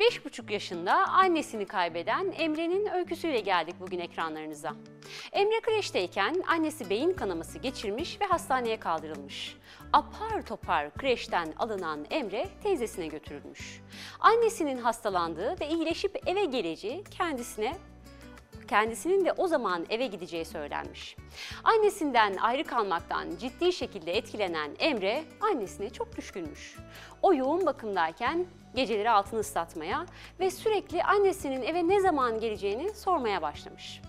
5,5 yaşında annesini kaybeden Emre'nin öyküsüyle geldik bugün ekranlarınıza. Emre kreşteyken annesi beyin kanaması geçirmiş ve hastaneye kaldırılmış. Apar topar kreşten alınan Emre teyzesine götürülmüş. Annesinin hastalandığı ve iyileşip eve geleceği kendisine kendisinin de o zaman eve gideceği söylenmiş. Annesinden ayrı kalmaktan ciddi şekilde etkilenen Emre annesine çok düşkünmüş. O yoğun bakımdayken geceleri altını ıslatmaya ve sürekli annesinin eve ne zaman geleceğini sormaya başlamış.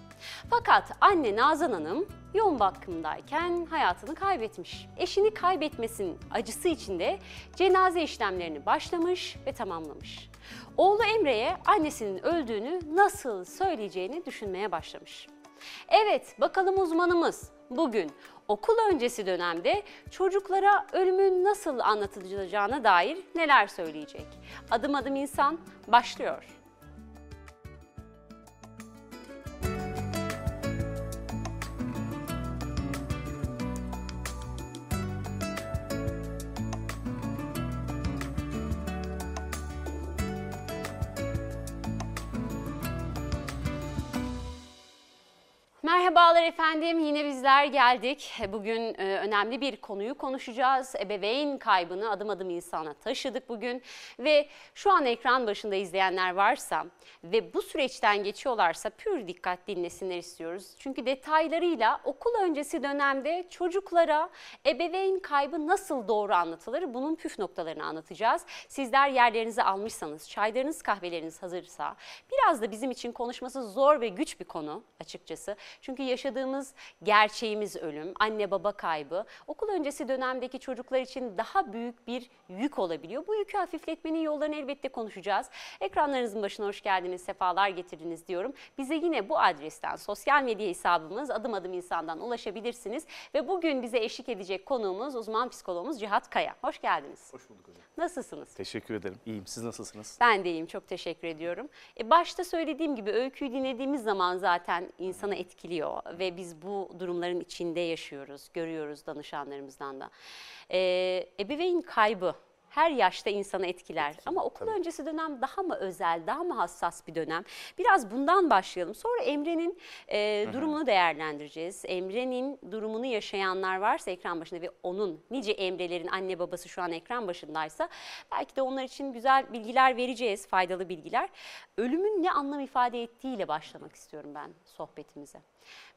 Fakat anne Nazan Hanım yoğun bakımdayken hayatını kaybetmiş. Eşini kaybetmesinin acısı içinde cenaze işlemlerini başlamış ve tamamlamış. Oğlu Emre'ye annesinin öldüğünü nasıl söyleyeceğini düşünmeye başlamış. Evet, bakalım uzmanımız bugün okul öncesi dönemde çocuklara ölümün nasıl anlatılacağına dair neler söyleyecek? Adım adım insan başlıyor. Merhabalar efendim. Yine bizler geldik. Bugün e, önemli bir konuyu konuşacağız. Ebeveyn kaybını adım adım insana taşıdık bugün. Ve şu an ekran başında izleyenler varsa ve bu süreçten geçiyorlarsa pür dikkat dinlesinler istiyoruz. Çünkü detaylarıyla okul öncesi dönemde çocuklara ebeveyn kaybı nasıl doğru anlatılır bunun püf noktalarını anlatacağız. Sizler yerlerinizi almışsanız, çaylarınız kahveleriniz hazırsa biraz da bizim için konuşması zor ve güç bir konu açıkçası. Çünkü yaşadığımız gerçeğimiz ölüm, anne baba kaybı okul öncesi dönemdeki çocuklar için daha büyük bir yük olabiliyor. Bu yükü hafifletmenin yollarını elbette konuşacağız. Ekranlarınızın başına hoş geldiniz, sefalar getirdiniz diyorum. Bize yine bu adresten sosyal medya hesabımız adım adım insandan ulaşabilirsiniz. Ve bugün bize eşlik edecek konuğumuz uzman psikologumuz Cihat Kaya. Hoş geldiniz. Hoş bulduk hocam. Nasılsınız? Teşekkür ederim. İyiyim. Siz nasılsınız? Ben de iyiyim. Çok teşekkür ediyorum. E başta söylediğim gibi öyküyü dinlediğimiz zaman zaten insanı etkiliyor ve biz bu durumların içinde yaşıyoruz, görüyoruz danışanlarımızdan da. E, ebeveyn kaybı her yaşta insanı etkiler. Ama okul tabii. öncesi dönem daha mı özel, daha mı hassas bir dönem? Biraz bundan başlayalım. Sonra Emre'nin e, durumunu değerlendireceğiz. Emre'nin durumunu yaşayanlar varsa ekran başında ve onun nice Emre'lerin anne babası şu an ekran başındaysa belki de onlar için güzel bilgiler vereceğiz, faydalı bilgiler. Ölümün ne anlam ifade ettiğiyle başlamak istiyorum ben sohbetimize.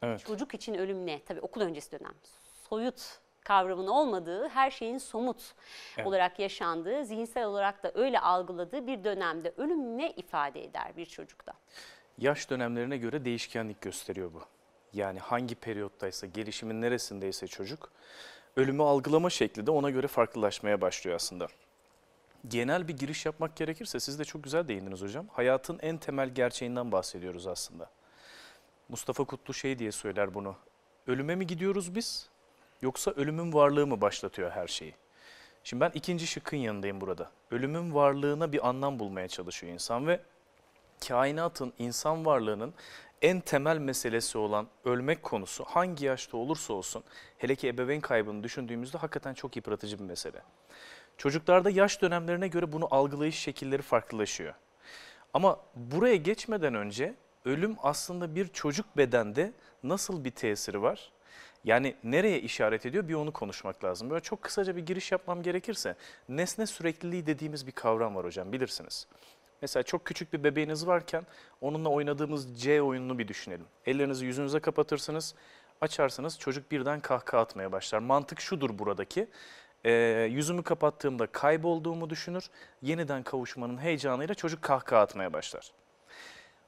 Evet. Çocuk için ölüm ne? Tabii okul öncesi dönem. Soyut kavramının olmadığı, her şeyin somut Evet. olarak yaşandığı, zihinsel olarak da öyle algıladığı bir dönemde ölüm ne ifade eder bir çocukta? Yaş dönemlerine göre değişkenlik gösteriyor bu. Yani hangi periyottaysa, gelişimin neresindeyse çocuk, ölümü algılama şekli de ona göre farklılaşmaya başlıyor aslında. Genel bir giriş yapmak gerekirse siz de çok güzel değindiniz hocam. Hayatın en temel gerçeğinden bahsediyoruz aslında. Mustafa Kutlu şey diye söyler bunu. Ölüme mi gidiyoruz biz yoksa ölümün varlığı mı başlatıyor her şeyi? Şimdi ben ikinci şıkkın yanındayım burada. Ölümün varlığına bir anlam bulmaya çalışıyor insan ve kainatın, insan varlığının en temel meselesi olan ölmek konusu hangi yaşta olursa olsun hele ki ebeveyn kaybını düşündüğümüzde hakikaten çok yıpratıcı bir mesele. Çocuklarda yaş dönemlerine göre bunu algılayış şekilleri farklılaşıyor. Ama buraya geçmeden önce ölüm aslında bir çocuk bedende nasıl bir tesiri var? Yani nereye işaret ediyor bir onu konuşmak lazım. Böyle çok kısaca bir giriş yapmam gerekirse nesne sürekliliği dediğimiz bir kavram var hocam bilirsiniz. Mesela çok küçük bir bebeğiniz varken onunla oynadığımız C oyununu bir düşünelim. Ellerinizi yüzünüze kapatırsınız, açarsınız çocuk birden kahkaha atmaya başlar. Mantık şudur buradaki. Ee, yüzümü kapattığımda kaybolduğumu düşünür. Yeniden kavuşmanın heyecanıyla çocuk kahkaha atmaya başlar.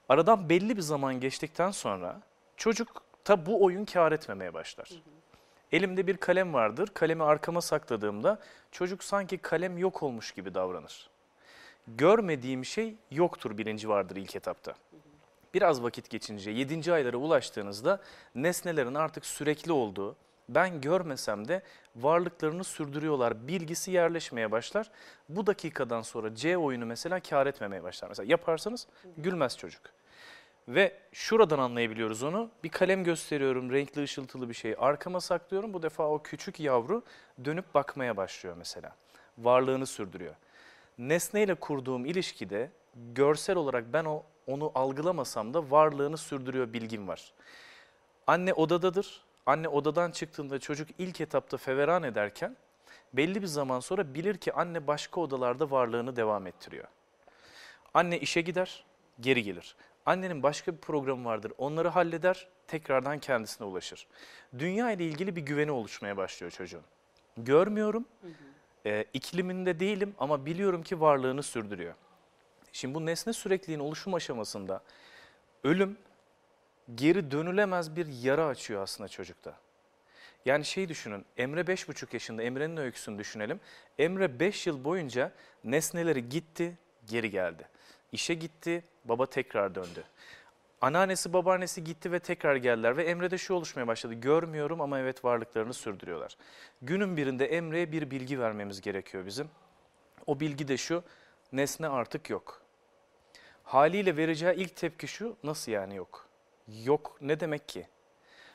Aradan belli bir zaman geçtikten sonra çocuk ta bu oyun kâr etmemeye başlar. Elimde bir kalem vardır. Kalemi arkama sakladığımda çocuk sanki kalem yok olmuş gibi davranır. Görmediğim şey yoktur birinci vardır ilk etapta. Biraz vakit geçince 7. aylara ulaştığınızda nesnelerin artık sürekli olduğu, ben görmesem de varlıklarını sürdürüyorlar bilgisi yerleşmeye başlar. Bu dakikadan sonra C oyunu mesela kâr etmemeye başlar. Mesela yaparsanız gülmez çocuk. Ve şuradan anlayabiliyoruz onu. Bir kalem gösteriyorum, renkli ışıltılı bir şey. Arkama saklıyorum. Bu defa o küçük yavru dönüp bakmaya başlıyor mesela. Varlığını sürdürüyor. Nesneyle kurduğum ilişkide görsel olarak ben o onu algılamasam da varlığını sürdürüyor bilgim var. Anne odadadır. Anne odadan çıktığında çocuk ilk etapta feveran ederken belli bir zaman sonra bilir ki anne başka odalarda varlığını devam ettiriyor. Anne işe gider, geri gelir. Annenin başka bir programı vardır. Onları halleder, tekrardan kendisine ulaşır. Dünya ile ilgili bir güveni oluşmaya başlıyor çocuğun. Görmüyorum, e, ikliminde değilim ama biliyorum ki varlığını sürdürüyor. Şimdi bu nesne sürekliliğin oluşum aşamasında ölüm geri dönülemez bir yara açıyor aslında çocukta. Yani şey düşünün, Emre 5,5 yaşında, Emre'nin öyküsünü düşünelim. Emre 5 yıl boyunca nesneleri gitti, geri geldi. İşe gitti, baba tekrar döndü. Anneannesi, babaannesi gitti ve tekrar geldiler ve Emre'de şu oluşmaya başladı. Görmüyorum ama evet varlıklarını sürdürüyorlar. Günün birinde Emre'ye bir bilgi vermemiz gerekiyor bizim. O bilgi de şu, nesne artık yok. Haliyle vereceği ilk tepki şu, nasıl yani yok? Yok ne demek ki?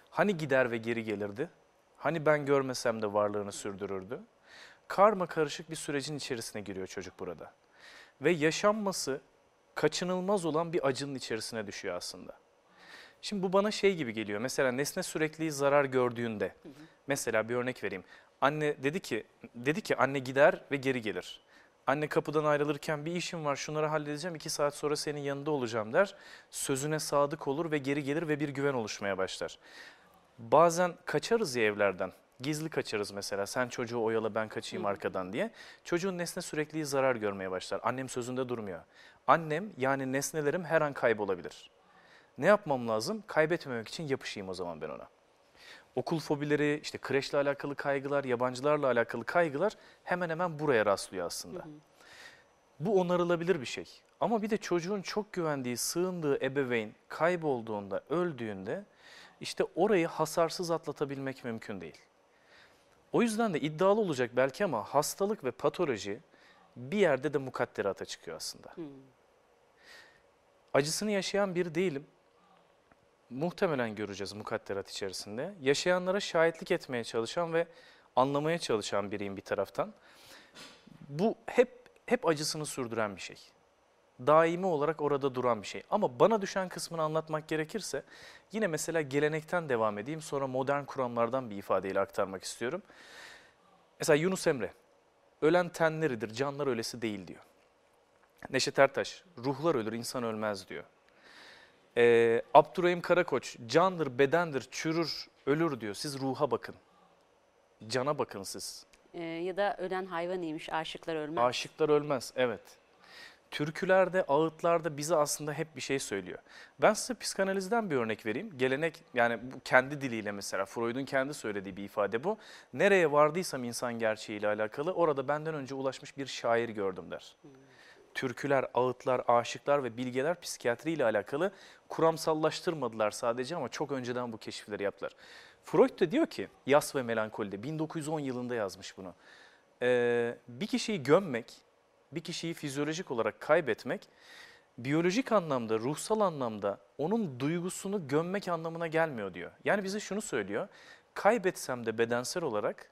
Hani gider ve geri gelirdi? Hani ben görmesem de varlığını sürdürürdü? Karma karışık bir sürecin içerisine giriyor çocuk burada. Ve yaşanması kaçınılmaz olan bir acının içerisine düşüyor aslında. Şimdi bu bana şey gibi geliyor. Mesela nesne sürekli zarar gördüğünde, mesela bir örnek vereyim. Anne dedi ki, dedi ki anne gider ve geri gelir. Anne kapıdan ayrılırken bir işim var şunları halledeceğim iki saat sonra senin yanında olacağım der. Sözüne sadık olur ve geri gelir ve bir güven oluşmaya başlar. Bazen kaçarız ya evlerden. Gizli kaçarız mesela. Sen çocuğu oyala ben kaçayım arkadan diye. Çocuğun nesne sürekli zarar görmeye başlar. Annem sözünde durmuyor. Annem yani nesnelerim her an kaybolabilir. Ne yapmam lazım? Kaybetmemek için yapışayım o zaman ben ona. Okul fobileri, işte kreşle alakalı kaygılar, yabancılarla alakalı kaygılar hemen hemen buraya rastlıyor aslında. Bu onarılabilir bir şey. Ama bir de çocuğun çok güvendiği, sığındığı ebeveyn kaybolduğunda, öldüğünde işte orayı hasarsız atlatabilmek mümkün değil. O yüzden de iddialı olacak belki ama hastalık ve patoloji bir yerde de mukadderata çıkıyor aslında. Acısını yaşayan biri değilim. Muhtemelen göreceğiz mukadderat içerisinde. Yaşayanlara şahitlik etmeye çalışan ve anlamaya çalışan biriyim bir taraftan. Bu hep hep acısını sürdüren bir şey. Daimi olarak orada duran bir şey. Ama bana düşen kısmını anlatmak gerekirse yine mesela gelenekten devam edeyim sonra modern kuramlardan bir ifadeyle aktarmak istiyorum. Mesela Yunus Emre, ölen tenleridir, canlar ölesi değil diyor. Neşet Ertaş, ruhlar ölür, insan ölmez diyor. Ee, Abdurrahim Karakoç, candır, bedendir, çürür, ölür diyor. Siz ruha bakın, cana bakın siz. Ee, ya da ölen hayvan iyiymiş, aşıklar ölmez. Aşıklar ölmez, evet. Türkülerde, ağıtlarda bize aslında hep bir şey söylüyor. Ben size psikanalizden bir örnek vereyim. Gelenek yani bu kendi diliyle mesela Freud'un kendi söylediği bir ifade bu. Nereye vardıysam insan gerçeğiyle alakalı orada benden önce ulaşmış bir şair gördüm der. Türküler, ağıtlar, aşıklar ve bilgeler psikiyatriyle alakalı kuramsallaştırmadılar sadece ama çok önceden bu keşifleri yaptılar. Freud da diyor ki Yas ve Melankolide 1910 yılında yazmış bunu. Ee, bir kişiyi gömmek, bir kişiyi fizyolojik olarak kaybetmek biyolojik anlamda, ruhsal anlamda onun duygusunu gömmek anlamına gelmiyor diyor. Yani bize şunu söylüyor. Kaybetsem de bedensel olarak,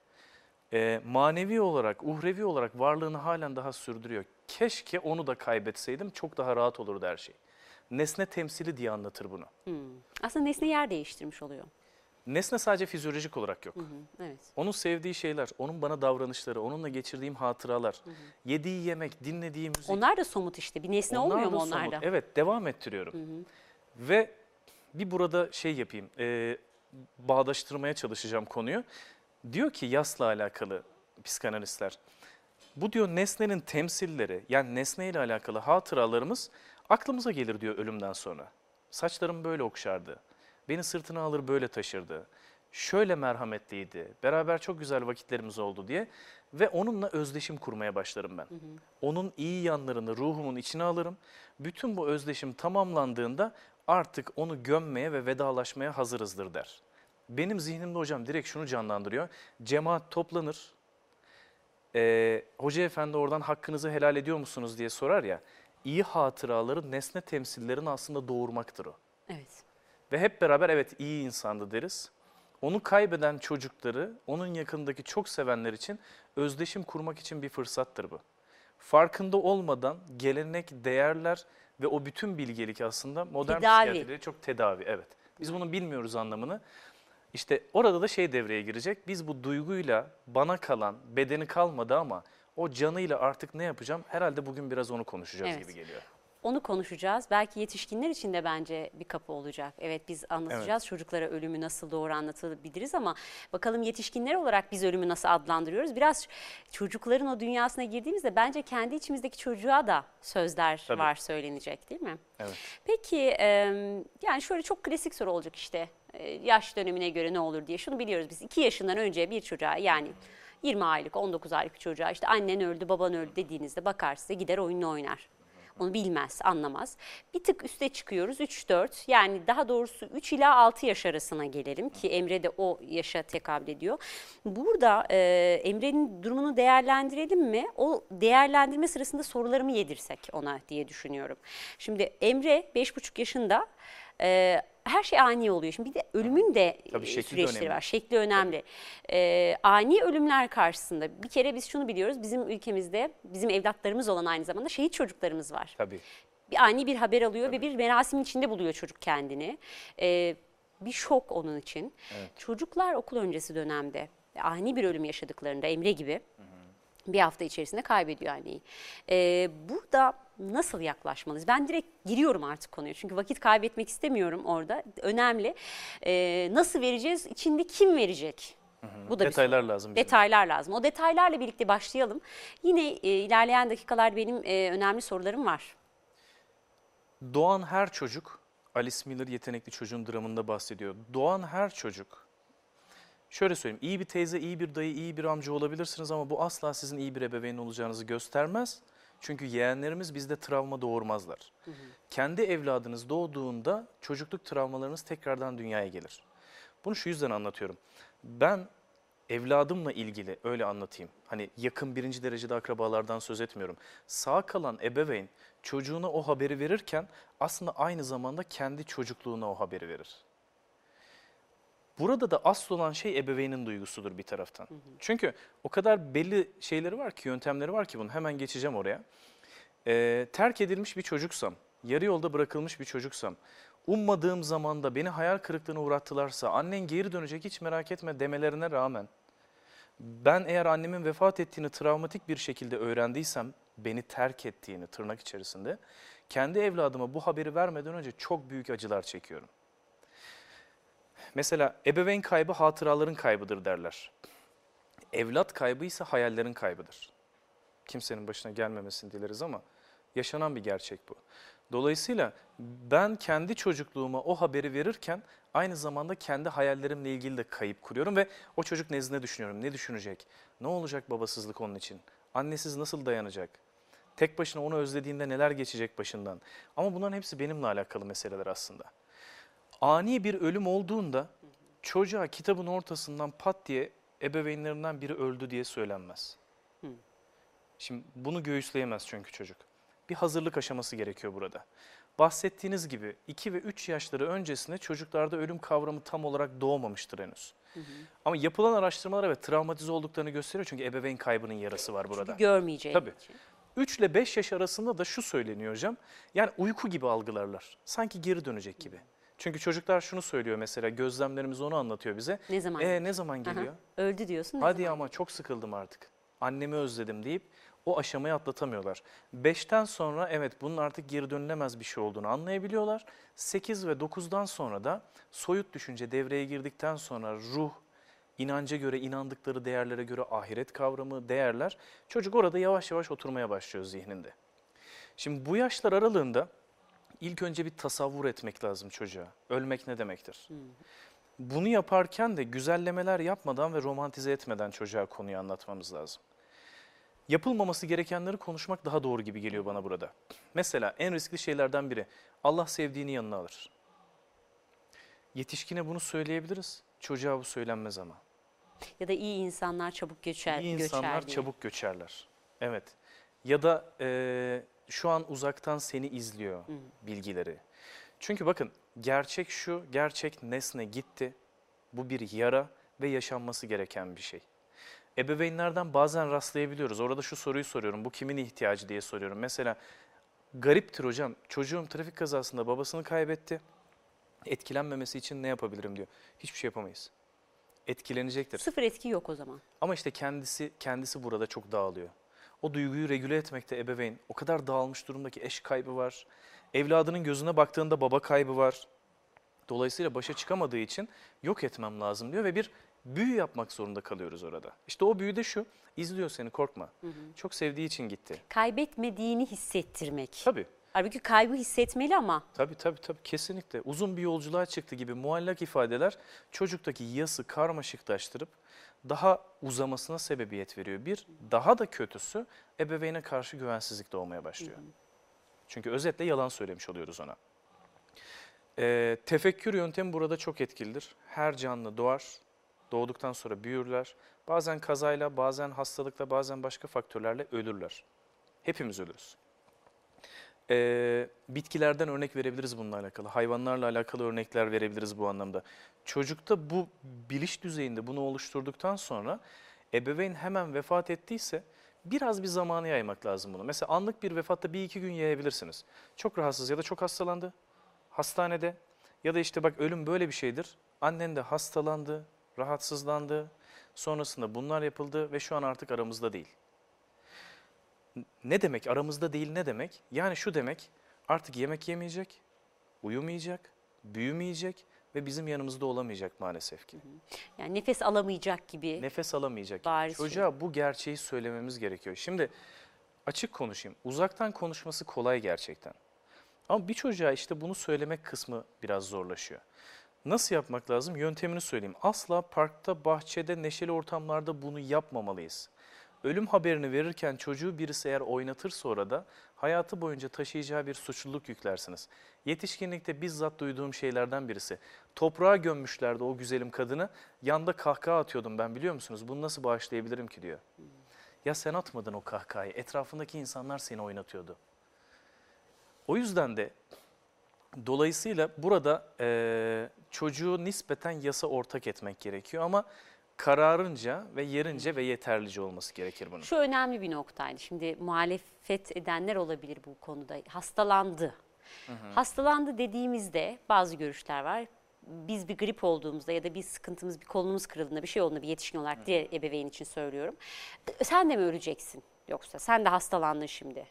e, manevi olarak, uhrevi olarak varlığını halen daha sürdürüyor. Keşke onu da kaybetseydim çok daha rahat olurdu her şey. Nesne temsili diye anlatır bunu. Hmm. Aslında nesne yer değiştirmiş oluyor. Nesne sadece fizyolojik olarak yok. Hı hı, evet. Onun sevdiği şeyler, onun bana davranışları, onunla geçirdiğim hatıralar, yediği yemek, dinlediği müzik. Onlar da somut işte. Bir nesne Onlar olmuyor da mu somut. onlarda? Evet devam ettiriyorum. Ve bir burada şey yapayım, e, bağdaştırmaya çalışacağım konuyu. Diyor ki yasla alakalı psikanalistler. Bu diyor nesnenin temsilleri yani nesneyle alakalı hatıralarımız aklımıza gelir diyor ölümden sonra. Saçlarım böyle okşardı. Beni sırtına alır böyle taşırdı. Şöyle merhametliydi. Beraber çok güzel vakitlerimiz oldu diye. Ve onunla özdeşim kurmaya başlarım ben. Onun iyi yanlarını ruhumun içine alırım. Bütün bu özdeşim tamamlandığında artık onu gömmeye ve vedalaşmaya hazırızdır der. Benim zihnimde hocam direkt şunu canlandırıyor. Cemaat toplanır. Ee, Hoca efendi oradan hakkınızı helal ediyor musunuz diye sorar ya. İyi hatıraları nesne temsillerin aslında doğurmaktır o. Evet. Ve hep beraber evet iyi insandı deriz. Onu kaybeden çocukları onun yakındaki çok sevenler için özdeşim kurmak için bir fırsattır bu. farkında olmadan gelenek, değerler ve o bütün bilgelik aslında modern Tedavi. çok tedavi. Evet. Biz bunu bilmiyoruz anlamını. İşte orada da şey devreye girecek. Biz bu duyguyla bana kalan, bedeni kalmadı ama o canıyla artık ne yapacağım? Herhalde bugün biraz onu konuşacağız Evet. gibi geliyor. Onu konuşacağız. Belki yetişkinler için de bence bir kapı olacak. Evet biz anlatacağız çocuklara ölümü nasıl doğru anlatabiliriz ama bakalım yetişkinler olarak biz ölümü nasıl adlandırıyoruz? Biraz çocukların o dünyasına girdiğimizde bence kendi içimizdeki çocuğa da sözler Tabii. var söylenecek değil mi? Evet. Peki yani şöyle çok klasik soru olacak işte yaş dönemine göre ne olur diye. Şunu biliyoruz biz 2 yaşından önce bir çocuğa yani 20 aylık 19 aylık bir çocuğa işte annen öldü baban öldü dediğinizde bakar size gider oyununu oynar. Onu bilmez, anlamaz. Bir tık üste çıkıyoruz 3-4 yani daha doğrusu 3 ila 6 yaş arasına gelelim ki Emre de o yaşa tekabül ediyor. Burada e, Emre'nin durumunu değerlendirelim mi? O değerlendirme sırasında sorularımı yedirsek ona diye düşünüyorum. Şimdi Emre 5,5 yaşında e, her şey ani oluyor. Şimdi bir de ölümün de Tabii e, şekli de süreçleri önemli. var. Şekli önemli. E, ani ölümler karşısında bir kere biz şunu biliyoruz. Bizim ülkemizde bizim evlatlarımız olan aynı zamanda şehit çocuklarımız var. Tabii. Bir ani bir haber alıyor ve bir merasimin içinde buluyor çocuk kendini. E, bir şok onun için. Çocuklar okul öncesi dönemde ani bir ölüm yaşadıklarında Emre gibi bir hafta içerisinde kaybediyor anneyi. Ee, burada nasıl yaklaşmalıyız? Ben direkt giriyorum artık konuya çünkü vakit kaybetmek istemiyorum orada. Önemli. Ee, nasıl vereceğiz? İçinde kim verecek? Bu da Detaylar lazım bize. Detaylar lazım. O detaylarla birlikte başlayalım. Yine e, ilerleyen dakikalar benim e, önemli sorularım var. Doğan her çocuk, Alice Miller yetenekli çocuğun dramında bahsediyor. Doğan her çocuk, şöyle söyleyeyim, iyi bir teyze, iyi bir dayı, iyi bir amca olabilirsiniz ama bu asla sizin iyi bir ebeveyn olacağınızı göstermez. Çünkü yeğenlerimiz bizde travma doğurmazlar. Kendi evladınız doğduğunda çocukluk travmalarınız tekrardan dünyaya gelir. Bunu şu yüzden anlatıyorum. Ben evladımla ilgili öyle anlatayım. Hani yakın birinci derecede akrabalardan söz etmiyorum. Sağ kalan ebeveyn çocuğuna o haberi verirken aslında aynı zamanda kendi çocukluğuna o haberi verir. Burada da asıl olan şey ebeveynin duygusudur bir taraftan. Çünkü o kadar belli şeyleri var ki, yöntemleri var ki bunun. Hemen geçeceğim oraya. Ee, terk edilmiş bir çocuksam, yarı yolda bırakılmış bir çocuksam, ummadığım zamanda beni hayal kırıklığına uğrattılarsa, annen geri dönecek hiç merak etme demelerine rağmen, ben eğer annemin vefat ettiğini travmatik bir şekilde öğrendiysem, beni terk ettiğini tırnak içerisinde, kendi evladıma bu haberi vermeden önce çok büyük acılar çekiyorum. Mesela ebeveyn kaybı hatıraların kaybıdır derler. Evlat kaybı ise hayallerin kaybıdır. Kimsenin başına gelmemesini dileriz ama yaşanan bir gerçek bu. Dolayısıyla ben kendi çocukluğuma o haberi verirken aynı zamanda kendi hayallerimle ilgili de kayıp kuruyorum ve o çocuk nezdinde düşünüyorum. Ne düşünecek? Ne olacak babasızlık onun için? Annesiz nasıl dayanacak? Tek başına onu özlediğinde neler geçecek başından? Ama bunların hepsi benimle alakalı meseleler aslında. Ani bir ölüm olduğunda çocuğa kitabın ortasından pat diye ebeveynlerinden biri öldü diye söylenmez. Şimdi bunu göğüsleyemez çünkü çocuk. Bir hazırlık aşaması gerekiyor burada. Bahsettiğiniz gibi 2 ve 3 yaşları öncesinde çocuklarda ölüm kavramı tam olarak doğmamıştır henüz. Ama yapılan araştırmalar evet travmatize olduklarını gösteriyor çünkü ebeveyn kaybının yarası var burada. Çünkü görmeyeceğim Tabii. için. 3 ile 5 yaş arasında da şu söyleniyor hocam. Yani uyku gibi algılarlar. Sanki geri dönecek gibi. Çünkü çocuklar şunu söylüyor mesela gözlemlerimiz onu anlatıyor bize. Ne zaman? E ne zaman Aha. geliyor? Öldü diyorsun. Hadi zaman? ama çok sıkıldım artık. Annemi özledim deyip o aşamayı atlatamıyorlar. 5'ten sonra evet bunun artık geri dönülemez bir şey olduğunu anlayabiliyorlar. 8 ve 9'dan sonra da soyut düşünce devreye girdikten sonra ruh, inanca göre, inandıkları değerlere göre ahiret kavramı, değerler çocuk orada yavaş yavaş oturmaya başlıyor zihninde. Şimdi bu yaşlar aralığında ilk önce bir tasavvur etmek lazım çocuğa. Ölmek ne demektir? Bunu yaparken de güzellemeler yapmadan ve romantize etmeden çocuğa konuyu anlatmamız lazım. Yapılmaması gerekenleri konuşmak daha doğru gibi geliyor bana burada. Mesela en riskli şeylerden biri Allah sevdiğini yanına alır. Yetişkine bunu söyleyebiliriz. Çocuğa bu söylenmez ama. Ya da iyi insanlar çabuk göçer, İyi göçer insanlar diye. çabuk göçerler. Evet. Ya da e, şu an uzaktan seni izliyor bilgileri. Çünkü bakın gerçek şu, gerçek nesne gitti. Bu bir yara ve yaşanması gereken bir şey. Ebeveynlerden bazen rastlayabiliyoruz. Orada şu soruyu soruyorum. Bu kimin ihtiyacı diye soruyorum. Mesela gariptir hocam. Çocuğum trafik kazasında babasını kaybetti. Etkilenmemesi için ne yapabilirim diyor. Hiçbir şey yapamayız. Etkilenecektir. Sıfır etki yok o zaman. Ama işte kendisi kendisi burada çok dağılıyor. O duyguyu regüle etmekte ebeveyn o kadar dağılmış durumda ki eş kaybı var. Evladının gözüne baktığında baba kaybı var. Dolayısıyla başa çıkamadığı için yok etmem lazım diyor ve bir büyü yapmak zorunda kalıyoruz orada. İşte o büyü de şu, izliyor seni korkma. Çok sevdiği için gitti. Kaybetmediğini hissettirmek. Tabii, Halbuki kaybı hissetmeli ama tabii, tabii, tabii kesinlikle. Uzun bir yolculuğa çıktı gibi muallak ifadeler çocuktaki yası karmaşıklaştırıp daha uzamasına sebebiyet veriyor. Bir, daha da kötüsü ebeveyne karşı güvensizlik doğmaya başlıyor. Çünkü özetle yalan söylemiş oluyoruz ona. Ee, tefekkür yöntemi burada çok etkilidir. Her canlı doğar, doğduktan sonra büyürler. Bazen kazayla, bazen hastalıkla, bazen başka faktörlerle ölürler. Hepimiz ölürüz. Ee, bitkilerden örnek verebiliriz bununla alakalı. Hayvanlarla alakalı örnekler verebiliriz bu anlamda. Çocukta bu biliş düzeyinde bunu oluşturduktan sonra ebeveyn hemen vefat ettiyse biraz bir zamanı yaymak lazım bunu. Mesela anlık bir vefatta bir iki gün yayabilirsiniz. Çok rahatsız ya da çok hastalandı hastanede ya da işte bak ölüm böyle bir şeydir. Annen de hastalandı, rahatsızlandı. Sonrasında bunlar yapıldı ve şu an artık aramızda değil. Ne demek aramızda değil ne demek? Yani şu demek artık yemek yemeyecek, uyumayacak, büyümeyecek ve bizim yanımızda olamayacak maalesef ki. yani nefes alamayacak gibi. Nefes alamayacak. Bariz Çocuğa bu gerçeği söylememiz gerekiyor. Şimdi açık konuşayım. Uzaktan konuşması kolay gerçekten. Ama bir çocuğa işte bunu söylemek kısmı biraz zorlaşıyor. Nasıl yapmak lazım? Yöntemini söyleyeyim. Asla parkta, bahçede, neşeli ortamlarda bunu yapmamalıyız. Ölüm haberini verirken çocuğu birisi eğer oynatırsa orada hayatı boyunca taşıyacağı bir suçluluk yüklersiniz. Yetişkinlikte bizzat duyduğum şeylerden birisi. Toprağa gömmüşlerdi o güzelim kadını. Yanda kahkaha atıyordum ben biliyor musunuz? Bunu nasıl bağışlayabilirim ki diyor. Ya sen atmadın o kahkahayı. Etrafındaki insanlar seni oynatıyordu. O yüzden de dolayısıyla burada eee, çocuğu nispeten yasa ortak etmek gerekiyor ama kararınca ve yerince ve yeterlice olması gerekir bunun. Şu önemli bir noktaydı. Şimdi muhalefet edenler olabilir bu konuda. Hastalandı. Hastalandı dediğimizde bazı görüşler var. Biz bir grip olduğumuzda ya da bir sıkıntımız, bir kolumuz kırıldığında, bir şey olduğunda bir yetişkin olarak diğer ebeveyn için söylüyorum. Sen de mi öleceksin? Yoksa sen de hastalandın şimdi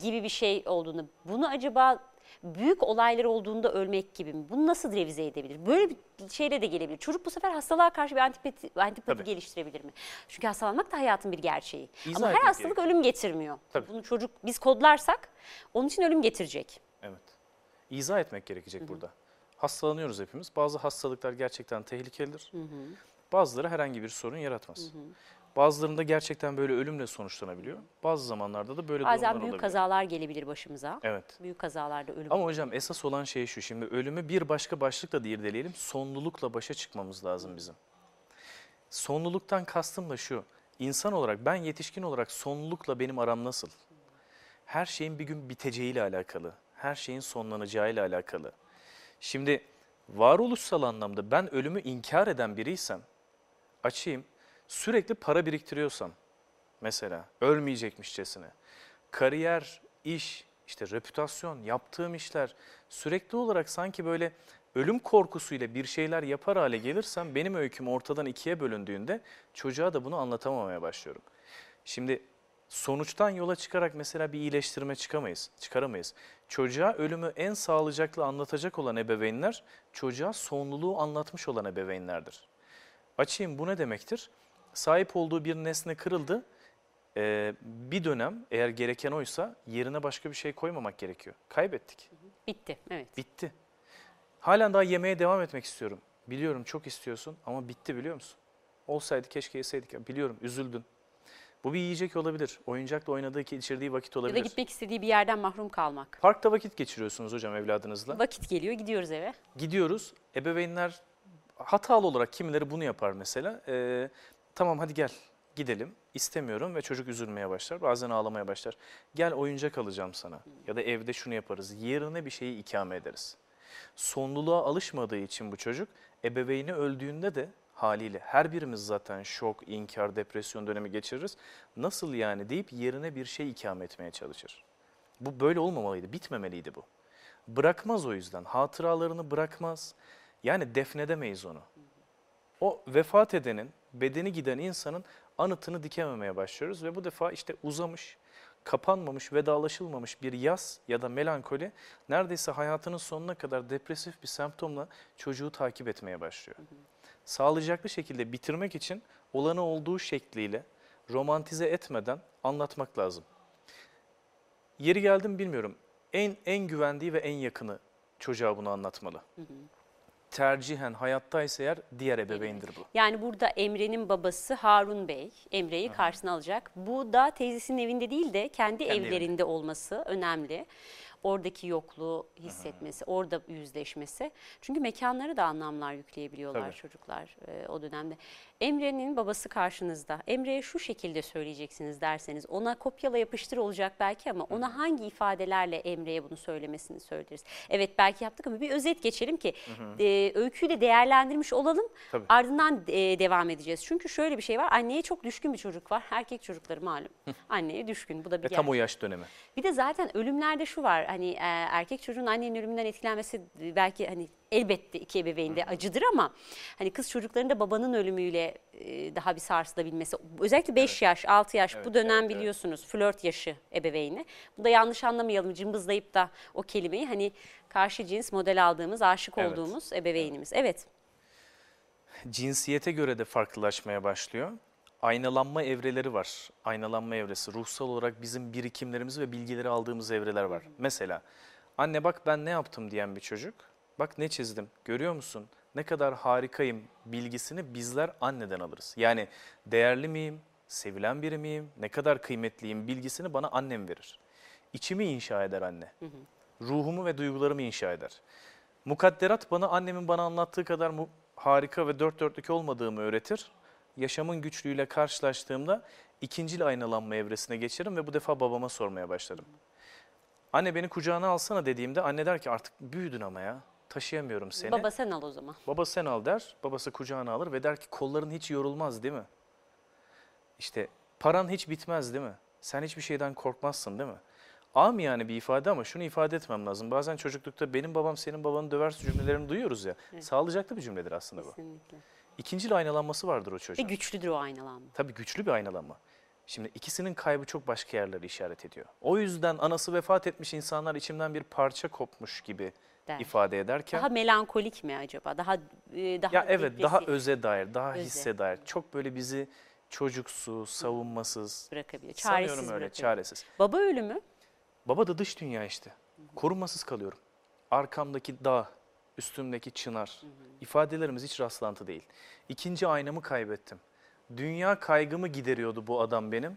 gibi bir şey olduğunda bunu acaba büyük olaylar olduğunda ölmek gibi mi? Bunu nasıl revize edebilir? Böyle bir şeyle de gelebilir. Çocuk bu sefer hastalığa karşı bir antipati, antipati Tabii. geliştirebilir mi? Çünkü hastalanmak da hayatın bir gerçeği. İzah Ama her hastalık gerekiyor. ölüm getirmiyor. Tabii. Bunu çocuk biz kodlarsak onun için ölüm getirecek. Evet. İzah etmek gerekecek burada. Hastalanıyoruz hepimiz. Bazı hastalıklar gerçekten tehlikelidir. Bazıları herhangi bir sorun yaratmaz. Bazılarında gerçekten böyle ölümle sonuçlanabiliyor. Bazı zamanlarda da böyle Bazen durumlar büyük olabiliyor. kazalar gelebilir başımıza. Evet. Büyük kazalarda ölüm. Ama hocam esas olan şey şu. Şimdi ölümü bir başka başlıkla değil irdeleyelim. Sonlulukla başa çıkmamız lazım bizim. Sonluluktan kastım da şu. İnsan olarak ben yetişkin olarak sonlulukla benim aram nasıl? Her şeyin bir gün biteceğiyle alakalı. Her şeyin sonlanacağıyla alakalı. Şimdi varoluşsal anlamda ben ölümü inkar eden biriysem açayım sürekli para biriktiriyorsam mesela ölmeyecekmişçesine kariyer, iş, işte reputasyon, yaptığım işler sürekli olarak sanki böyle ölüm korkusuyla bir şeyler yapar hale gelirsem benim öyküm ortadan ikiye bölündüğünde çocuğa da bunu anlatamamaya başlıyorum. Şimdi sonuçtan yola çıkarak mesela bir iyileştirme çıkamayız, çıkaramayız. Çocuğa ölümü en sağlıcaklı anlatacak olan ebeveynler çocuğa sonluluğu anlatmış olan ebeveynlerdir. Açayım bu ne demektir? Sahip olduğu bir nesne kırıldı. Ee, bir dönem eğer gereken oysa yerine başka bir şey koymamak gerekiyor. Kaybettik. Bitti. Evet. Bitti. Halen daha yemeye devam etmek istiyorum. Biliyorum çok istiyorsun ama bitti biliyor musun? Olsaydı keşke yeseydik. Ya. Biliyorum üzüldün. Bu bir yiyecek olabilir. Oyuncakla oynadığı, geçirdiği vakit Ya da olabilir. gitmek istediği bir yerden mahrum kalmak. Parkta vakit geçiriyorsunuz hocam evladınızla. Vakit geliyor gidiyoruz eve. Gidiyoruz. Ebeveynler hatalı olarak kimileri bunu yapar mesela. Ee, tamam hadi gel gidelim. İstemiyorum ve çocuk üzülmeye başlar. Bazen ağlamaya başlar. Gel oyuncak alacağım sana. Ya da evde şunu yaparız. Yerine bir şeyi ikame ederiz. Sonluluğa alışmadığı için bu çocuk ebeveyni öldüğünde de haliyle. Her birimiz zaten şok, inkar, depresyon dönemi geçiririz. Nasıl yani deyip yerine bir şey ikame etmeye çalışır. Bu böyle olmamalıydı, bitmemeliydi bu. Bırakmaz o yüzden, hatıralarını bırakmaz. Yani defnedemeyiz onu. O vefat edenin, bedeni giden insanın anıtını dikememeye başlıyoruz ve bu defa işte uzamış, kapanmamış, vedalaşılmamış bir yas ya da melankoli neredeyse hayatının sonuna kadar depresif bir semptomla çocuğu takip etmeye başlıyor. Sağlıcaklı şekilde bitirmek için olanı olduğu şekliyle romantize etmeden anlatmak lazım. Yeri geldim bilmiyorum. En en güvendiği ve en yakını çocuğa bunu anlatmalı. Tercihen hayattaysa eğer diğer ebeveyndir bu. Yani burada Emre'nin babası Harun Bey Emre'yi karşısına alacak. Bu da teyzesinin evinde değil de kendi, Kendi evlerinde olması önemli. Oradaki yokluğu hissetmesi, orada yüzleşmesi. Çünkü mekanlara da anlamlar yükleyebiliyorlar Tabii. çocuklar e, o dönemde. Emre'nin babası karşınızda. Emre'ye şu şekilde söyleyeceksiniz derseniz ona kopyala yapıştır olacak belki ama ona hangi ifadelerle Emre'ye bunu söylemesini söyleriz. Evet belki yaptık ama bir özet geçelim ki e, öyküyü de değerlendirmiş olalım. Tabii. Ardından e, devam edeceğiz. Çünkü şöyle bir şey var. Anneye çok düşkün bir çocuk var. Erkek çocukları malum. Anneye düşkün. Bu da bir Ve gerçek. tam o yaş dönemi. Bir de zaten ölümlerde şu var. Hani e, erkek çocuğun annenin ölümünden etkilenmesi e, belki hani elbette iki ebeveynde acıdır ama hani kız çocukların da babanın ölümüyle e, daha bir sarsılabilmesi. Özellikle 5 yaş, 6 yaş bu Evet, dönem evet, evet. biliyorsunuz flört yaşı ebeveyni. Bu da yanlış anlamayalım cımbızlayıp da o kelimeyi hani karşı cins model aldığımız, aşık Evet. olduğumuz ebeveynimiz. Evet. Cinsiyete göre de farklılaşmaya başlıyor. Aynalanma evreleri var. Aynalanma evresi. Ruhsal olarak bizim birikimlerimizi ve bilgileri aldığımız evreler var. Mesela anne bak ben ne yaptım diyen bir çocuk. Bak ne çizdim görüyor musun? Ne kadar harikayım bilgisini bizler anneden alırız. Yani değerli miyim, sevilen biri miyim, ne kadar kıymetliyim bilgisini bana annem verir. İçimi inşa eder anne. Ruhumu ve duygularımı inşa eder. Mukadderat bana annemin bana anlattığı kadar mu- harika ve dört dörtlük olmadığımı öğretir. Yaşamın güçlüğüyle karşılaştığımda ikincil aynalanma evresine geçerim ve bu defa babama sormaya başlarım. Anne beni kucağına alsana dediğimde anne der ki artık büyüdün ama ya taşıyamıyorum seni. Baba sen al o zaman. Baba sen al der, babası kucağına alır ve der ki kolların hiç yorulmaz değil mi? İşte paran hiç bitmez değil mi? Sen hiçbir şeyden korkmazsın değil mi? Am yani bir ifade ama şunu ifade etmem lazım. Bazen çocuklukta benim babam senin babanı döver cümlelerini duyuyoruz ya. Sağlıcaklı bir cümledir aslında bu. Kesinlikle. İkincil aynalanması vardır o Ve çocuğun. güçlüdür o aynalanma. Tabii güçlü bir aynalanma. Şimdi ikisinin kaybı çok başka yerleri işaret ediyor. O yüzden anası vefat etmiş insanlar içimden bir parça kopmuş gibi Der. ifade ederken. Daha melankolik mi acaba? Daha e, daha Ya evet daha öze dair, daha Öze. hisse dair. Çok böyle bizi çocuksu, savunmasız. bırakabiliyor. Sanıyorum Çaresiz öyle bırakabiliyor. çaresiz. Baba ölümü Baba da dış dünya işte. Korunmasız kalıyorum. Arkamdaki dağ, üstümdeki çınar. İfadelerimiz hiç rastlantı değil. İkinci aynamı kaybettim. Dünya kaygımı gideriyordu bu adam benim.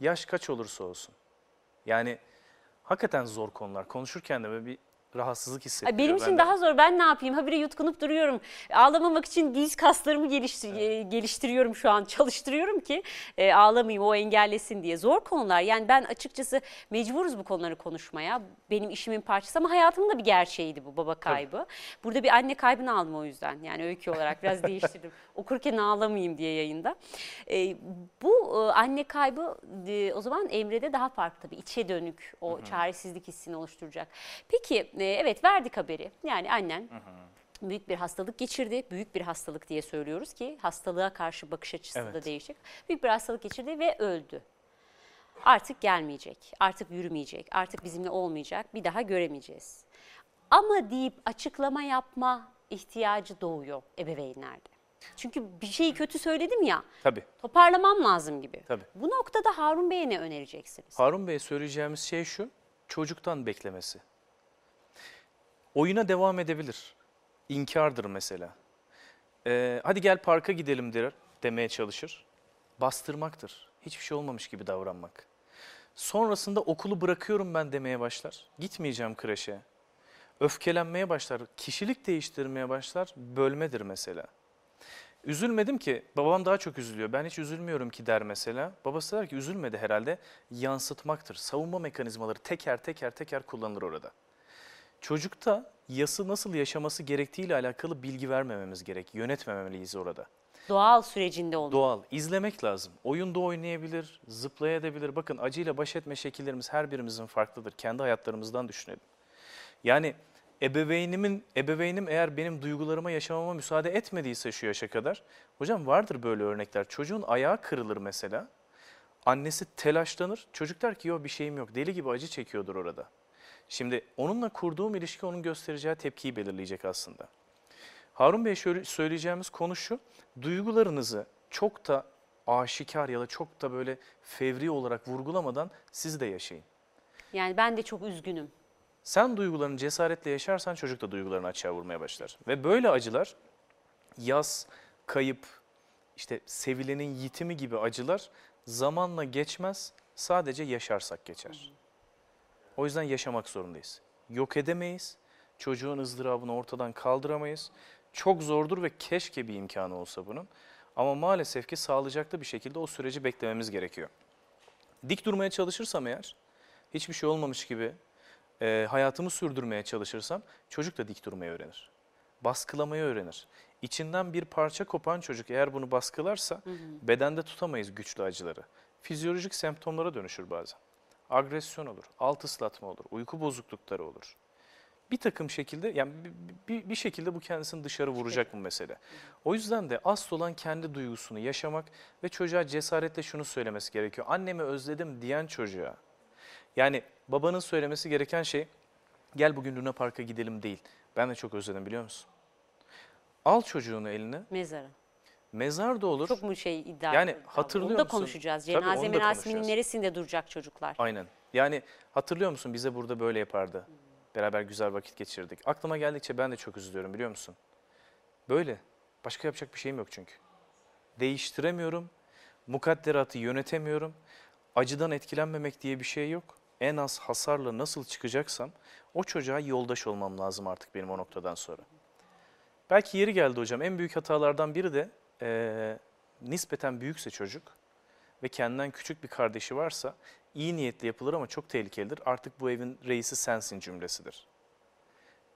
Yaş kaç olursa olsun. Yani hakikaten zor konular. Konuşurken de böyle bir rahatsızlık hissettiriyor benim için bende. daha zor. Ben ne yapayım? Habire yutkunup duruyorum. Ağlamamak için diz kaslarımı geliştir- e, geliştiriyorum şu an. Çalıştırıyorum ki e, ağlamayayım, o engellesin diye. Zor konular. Yani ben açıkçası mecburuz bu konuları konuşmaya. Benim işimin parçası ama hayatımın da bir gerçeğiydi bu baba kaybı. Burada bir anne kaybını aldım o yüzden. Yani öykü olarak biraz değiştirdim. Okurken ağlamayayım diye yayında. E, bu e, anne kaybı e, o zaman Emre'de daha farklı tabii. İçe dönük o çaresizlik hissini oluşturacak. Peki e, evet verdik haberi. Yani annen büyük bir hastalık geçirdi. Büyük bir hastalık diye söylüyoruz ki hastalığa karşı bakış açısı da Evet. değişik. Büyük bir hastalık geçirdi ve öldü. Artık gelmeyecek, artık yürümeyecek, artık bizimle olmayacak, bir daha göremeyeceğiz. Ama deyip açıklama yapma ihtiyacı doğuyor ebeveynlerde. Çünkü bir şeyi kötü söyledim ya, Tabii. toparlamam lazım gibi. Tabii. Bu noktada Harun Bey'e ne önereceksiniz? Harun Bey söyleyeceğimiz şey şu, çocuktan beklemesi. Oyuna devam edebilir. İnkardır mesela. Ee, hadi gel parka gidelim der, demeye çalışır. Bastırmaktır. Hiçbir şey olmamış gibi davranmak. Sonrasında okulu bırakıyorum ben demeye başlar. Gitmeyeceğim kreşe. Öfkelenmeye başlar. Kişilik değiştirmeye başlar. Bölmedir mesela. Üzülmedim ki babam daha çok üzülüyor. Ben hiç üzülmüyorum ki der mesela. Babası der ki üzülmedi herhalde. Yansıtmaktır. Savunma mekanizmaları teker teker teker kullanılır orada. Çocukta yası nasıl yaşaması gerektiğiyle alakalı bilgi vermememiz gerek. Yönetmemeliyiz orada. Doğal sürecinde olmalı. Doğal. İzlemek lazım. Oyunda oynayabilir, zıplayabilir. Bakın acıyla baş etme şekillerimiz her birimizin farklıdır. Kendi hayatlarımızdan düşünelim. Yani ebeveynimin, ebeveynim eğer benim duygularıma yaşamama müsaade etmediyse şu yaşa kadar. Hocam vardır böyle örnekler. Çocuğun ayağı kırılır mesela. Annesi telaşlanır. Çocuk der ki yok bir şeyim yok. Deli gibi acı çekiyordur orada. Şimdi onunla kurduğum ilişki onun göstereceği tepkiyi belirleyecek aslında. Harun Bey şöyle söyleyeceğimiz konu şu. Duygularınızı çok da aşikar ya da çok da böyle fevri olarak vurgulamadan siz de yaşayın. Yani ben de çok üzgünüm. Sen duygularını cesaretle yaşarsan çocuk da duygularını açığa vurmaya başlar. Ve böyle acılar yas, kayıp, işte sevilenin yitimi gibi acılar zamanla geçmez sadece yaşarsak geçer. O yüzden yaşamak zorundayız. Yok edemeyiz. Çocuğun ızdırabını ortadan kaldıramayız. Çok zordur ve keşke bir imkanı olsa bunun. Ama maalesef ki sağlıcaklı bir şekilde o süreci beklememiz gerekiyor. Dik durmaya çalışırsam eğer, hiçbir şey olmamış gibi e, hayatımı sürdürmeye çalışırsam çocuk da dik durmayı öğrenir. Baskılamayı öğrenir. İçinden bir parça kopan çocuk eğer bunu baskılarsa bedende tutamayız güçlü acıları. Fizyolojik semptomlara dönüşür bazen. Agresyon olur, alt ıslatma olur, uyku bozuklukları olur. Bir takım şekilde yani bir, bir, şekilde bu kendisini dışarı vuracak bu mesele. O yüzden de asıl olan kendi duygusunu yaşamak ve çocuğa cesaretle şunu söylemesi gerekiyor. Annemi özledim diyen çocuğa yani babanın söylemesi gereken şey gel bugün Luna Park'a gidelim değil. Ben de çok özledim biliyor musun? Al çocuğunu eline. Mezara. Mezar da olur. Çok mu şey iddia Yani ediyorum? hatırlıyor Onu da musun? konuşacağız. Tabii, Cenaze onu da merasiminin konuşacağız. neresinde duracak çocuklar? Aynen. Yani hatırlıyor musun bize burada böyle yapardı. Beraber güzel vakit geçirdik. Aklıma geldikçe ben de çok üzülüyorum biliyor musun? Böyle. Başka yapacak bir şeyim yok çünkü. Değiştiremiyorum. Mukadderatı yönetemiyorum. Acıdan etkilenmemek diye bir şey yok. En az hasarla nasıl çıkacaksam o çocuğa yoldaş olmam lazım artık benim o noktadan sonra. Belki yeri geldi hocam. En büyük hatalardan biri de eee, nispeten büyükse çocuk ve kendinden küçük bir kardeşi varsa iyi niyetli yapılır ama çok tehlikelidir. Artık bu evin reisi sensin cümlesidir.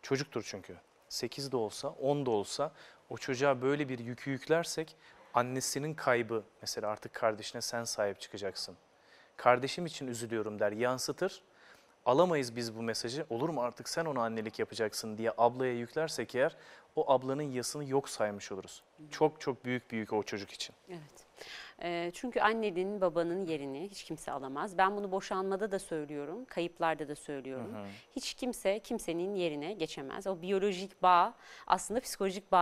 Çocuktur çünkü. 8 de olsa 10 da olsa o çocuğa böyle bir yükü yüklersek annesinin kaybı mesela artık kardeşine sen sahip çıkacaksın. Kardeşim için üzülüyorum der yansıtır. Alamayız biz bu mesajı. Olur mu artık sen ona annelik yapacaksın diye ablaya yüklersek eğer o ablanın yasını yok saymış oluruz. Çok çok büyük bir yük o çocuk için. Evet. Ee, çünkü annenin babanın yerini hiç kimse alamaz. Ben bunu boşanmada da söylüyorum, kayıplarda da söylüyorum. Hiç kimse kimsenin yerine geçemez. O biyolojik bağ aslında psikolojik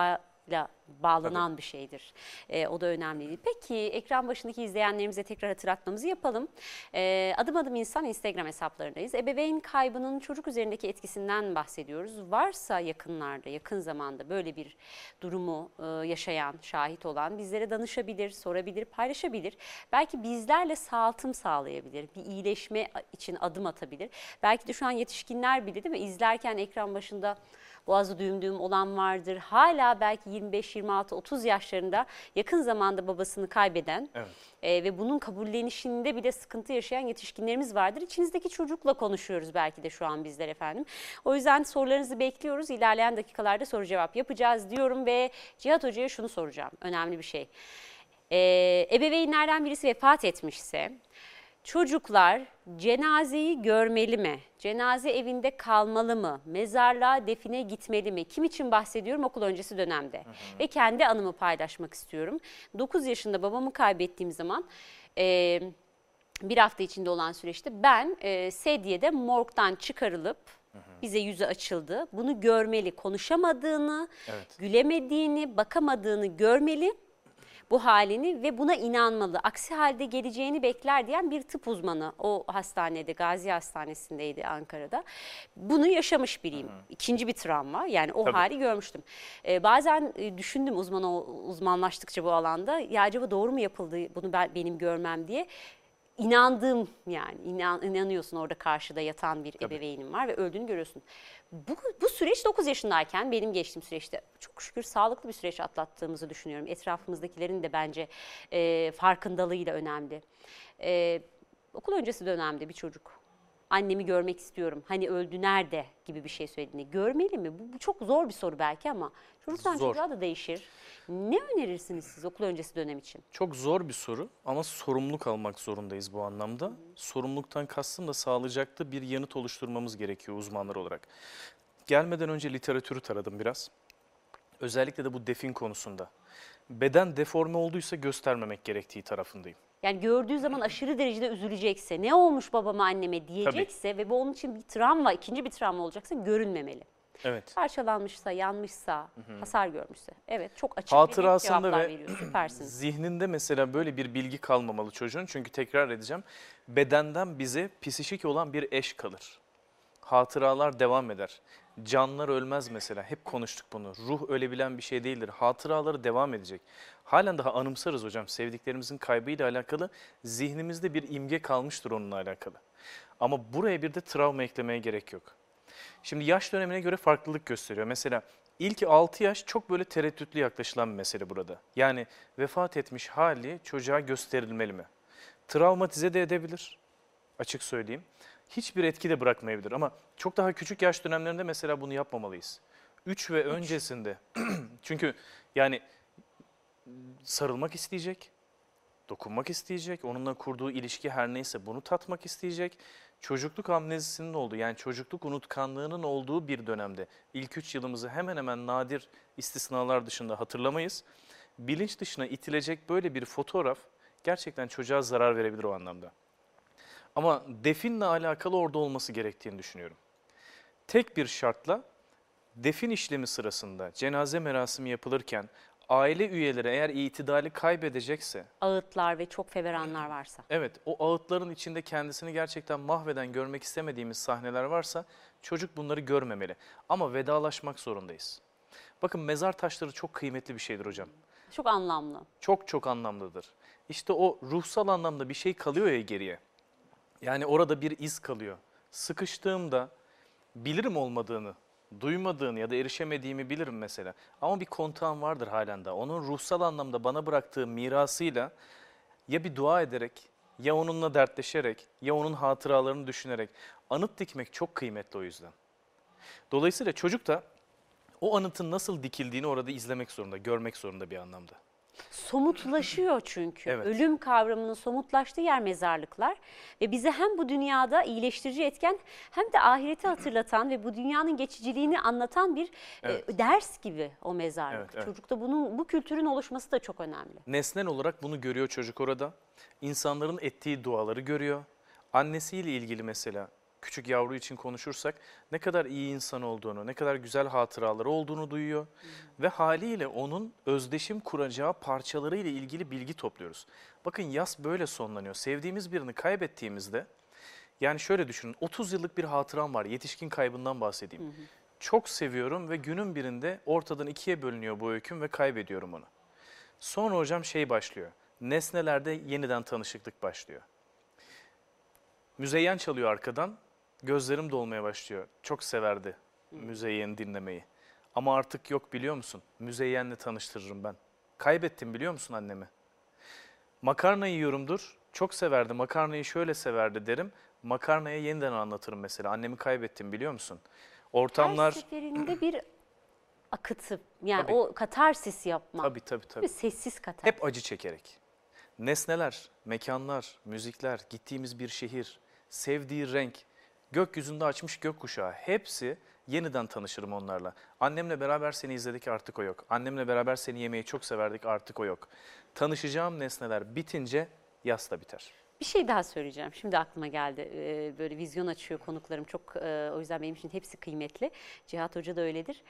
bağla bağlanan bir şeydir. Ee, o da önemli değil. Peki ekran başındaki izleyenlerimize tekrar hatırlatmamızı yapalım. Ee, adım adım insan Instagram hesaplarındayız. Ebeveyn kaybının çocuk üzerindeki etkisinden bahsediyoruz. Varsa yakınlarda, yakın zamanda böyle bir durumu e, yaşayan, şahit olan bizlere danışabilir, sorabilir, paylaşabilir. Belki bizlerle sağaltım sağlayabilir, bir iyileşme için adım atabilir. Belki de şu an yetişkinler bile değil mi izlerken ekran başında boğazı düğüm düğüm olan vardır. Hala belki 25, 26, 30 yaşlarında yakın zamanda babasını kaybeden Evet. e, ve bunun kabullenişinde bile sıkıntı yaşayan yetişkinlerimiz vardır. İçinizdeki çocukla konuşuyoruz belki de şu an bizler efendim. O yüzden sorularınızı bekliyoruz. İlerleyen dakikalarda soru cevap yapacağız diyorum ve Cihat Hoca'ya şunu soracağım. Önemli bir şey. E, ebeveynlerden birisi vefat etmişse Çocuklar cenazeyi görmeli mi? Cenaze evinde kalmalı mı? Mezarlığa define gitmeli mi? Kim için bahsediyorum? Okul öncesi dönemde. Ve kendi anımı paylaşmak istiyorum. 9 yaşında babamı kaybettiğim zaman e, bir hafta içinde olan süreçte ben e, sedyede morgdan çıkarılıp bize yüzü açıldı. Bunu görmeli, konuşamadığını, Evet. gülemediğini, bakamadığını görmeli bu halini ve buna inanmalı. Aksi halde geleceğini bekler diyen bir tıp uzmanı o hastanede, Gazi Hastanesi'ndeydi Ankara'da. Bunu yaşamış biriyim. İkinci bir travma yani o Tabii. hali görmüştüm. Ee, bazen e, düşündüm uzman uzmanlaştıkça bu alanda ya acaba doğru mu yapıldı bunu ben, benim görmem diye. İnandığım yani inan, inanıyorsun orada karşıda yatan bir ebeveynin var ve öldüğünü görüyorsun. Bu, bu süreç 9 yaşındayken benim geçtiğim süreçte çok şükür sağlıklı bir süreç atlattığımızı düşünüyorum. Etrafımızdakilerin de bence e, farkındalığıyla önemli. E, okul öncesi dönemde bir çocuk Annemi görmek istiyorum. Hani öldü nerede gibi bir şey söylediğinde görmeli mi? Bu, bu çok zor bir soru belki ama çocuktan Zor. çocuğa da değişir. Ne önerirsiniz siz okul öncesi dönem için? Çok zor bir soru ama sorumluluk almak zorundayız bu anlamda. Sorumluluktan kastım da sağlayacaklı bir yanıt oluşturmamız gerekiyor uzmanlar olarak. Gelmeden önce literatürü taradım biraz. Özellikle de bu defin konusunda. Beden deforme olduysa göstermemek gerektiği tarafındayım. Yani gördüğü zaman aşırı derecede üzülecekse, ne olmuş babama anneme diyecekse ve bu onun için bir travma, ikinci bir travma olacaksa görünmemeli. Evet. Parçalanmışsa, yanmışsa, hasar görmüşse. Evet çok açık Hatırasında ve veriyor. Süpersiniz. zihninde mesela böyle bir bilgi kalmamalı çocuğun. Çünkü tekrar edeceğim. Bedenden bize psişik olan bir eş kalır. Hatıralar devam eder. Canlar ölmez mesela. Hep konuştuk bunu. Ruh ölebilen bir şey değildir. Hatıraları devam edecek. Halen daha anımsarız hocam. Sevdiklerimizin kaybıyla alakalı zihnimizde bir imge kalmıştır onunla alakalı. Ama buraya bir de travma eklemeye gerek yok. Şimdi yaş dönemine göre farklılık gösteriyor. Mesela ilk 6 yaş çok böyle tereddütlü yaklaşılan bir mesele burada. Yani vefat etmiş hali çocuğa gösterilmeli mi? Travmatize de edebilir, açık söyleyeyim. Hiçbir etki de bırakmayabilir ama çok daha küçük yaş dönemlerinde mesela bunu yapmamalıyız. 3 ve öncesinde çünkü yani sarılmak isteyecek, dokunmak isteyecek, onunla kurduğu ilişki her neyse bunu tatmak isteyecek. Çocukluk amnezisinin olduğu yani çocukluk unutkanlığının olduğu bir dönemde ilk 3 yılımızı hemen hemen nadir istisnalar dışında hatırlamayız. Bilinç dışına itilecek böyle bir fotoğraf gerçekten çocuğa zarar verebilir o anlamda. Ama definle alakalı orada olması gerektiğini düşünüyorum. Tek bir şartla defin işlemi sırasında cenaze merasimi yapılırken aile üyeleri eğer itidali kaybedecekse Ağıtlar ve çok feveranlar varsa. Evet, o ağıtların içinde kendisini gerçekten mahveden, görmek istemediğimiz sahneler varsa çocuk bunları görmemeli. Ama vedalaşmak zorundayız. Bakın mezar taşları çok kıymetli bir şeydir hocam. Çok anlamlı. Çok çok anlamlıdır. İşte o ruhsal anlamda bir şey kalıyor ya geriye. Yani orada bir iz kalıyor. Sıkıştığımda bilirim olmadığını, duymadığını ya da erişemediğimi bilirim mesela. Ama bir kontağım vardır halen daha. Onun ruhsal anlamda bana bıraktığı mirasıyla ya bir dua ederek, ya onunla dertleşerek, ya onun hatıralarını düşünerek anıt dikmek çok kıymetli o yüzden. Dolayısıyla çocuk da o anıtın nasıl dikildiğini orada izlemek zorunda, görmek zorunda bir anlamda. Somutlaşıyor çünkü. Evet. Ölüm kavramının somutlaştığı yer mezarlıklar. Ve bize hem bu dünyada iyileştirici etken hem de ahireti hatırlatan ve bu dünyanın geçiciliğini anlatan bir Evet. e, ders gibi o mezarlık. Evet, evet. Çocukta bunun bu kültürün oluşması da çok önemli. Nesnel olarak bunu görüyor çocuk orada. İnsanların ettiği duaları görüyor. Annesiyle ilgili mesela küçük yavru için konuşursak ne kadar iyi insan olduğunu, ne kadar güzel hatıraları olduğunu duyuyor. Ve haliyle onun özdeşim kuracağı parçalarıyla ilgili bilgi topluyoruz. Bakın yaz böyle sonlanıyor. Sevdiğimiz birini kaybettiğimizde yani şöyle düşünün 30 yıllık bir hatıram var yetişkin kaybından bahsedeyim. Çok seviyorum ve günün birinde ortadan ikiye bölünüyor bu öyküm ve kaybediyorum onu. Sonra hocam şey başlıyor. Nesnelerde yeniden tanışıklık başlıyor. Müzeyyen çalıyor arkadan. Gözlerim dolmaya başlıyor. Çok severdi Müzeyyen'i dinlemeyi. Ama artık yok biliyor musun? Müzeyyen'le tanıştırırım ben. Kaybettim biliyor musun annemi? Makarna yiyorumdur. Çok severdi. Makarnayı şöyle severdi derim. Makarnaya yeniden anlatırım mesela. Annemi kaybettim biliyor musun? Ortamlar... Her seferinde bir akıtı yani Tabii. o katarsis yapma. Tabii tabii tabii. Bir sessiz katar. Hep acı çekerek. Nesneler, mekanlar, müzikler, gittiğimiz bir şehir, sevdiği renk, gökyüzünde açmış gökkuşağı hepsi yeniden tanışırım onlarla. Annemle beraber seni izledik artık o yok. Annemle beraber seni yemeyi çok severdik artık o yok. Tanışacağım nesneler bitince yas da biter. Bir şey daha söyleyeceğim. Şimdi aklıma geldi. Ee, böyle vizyon açıyor konuklarım. Çok e, o yüzden benim için hepsi kıymetli. Cihat Hoca da öyledir.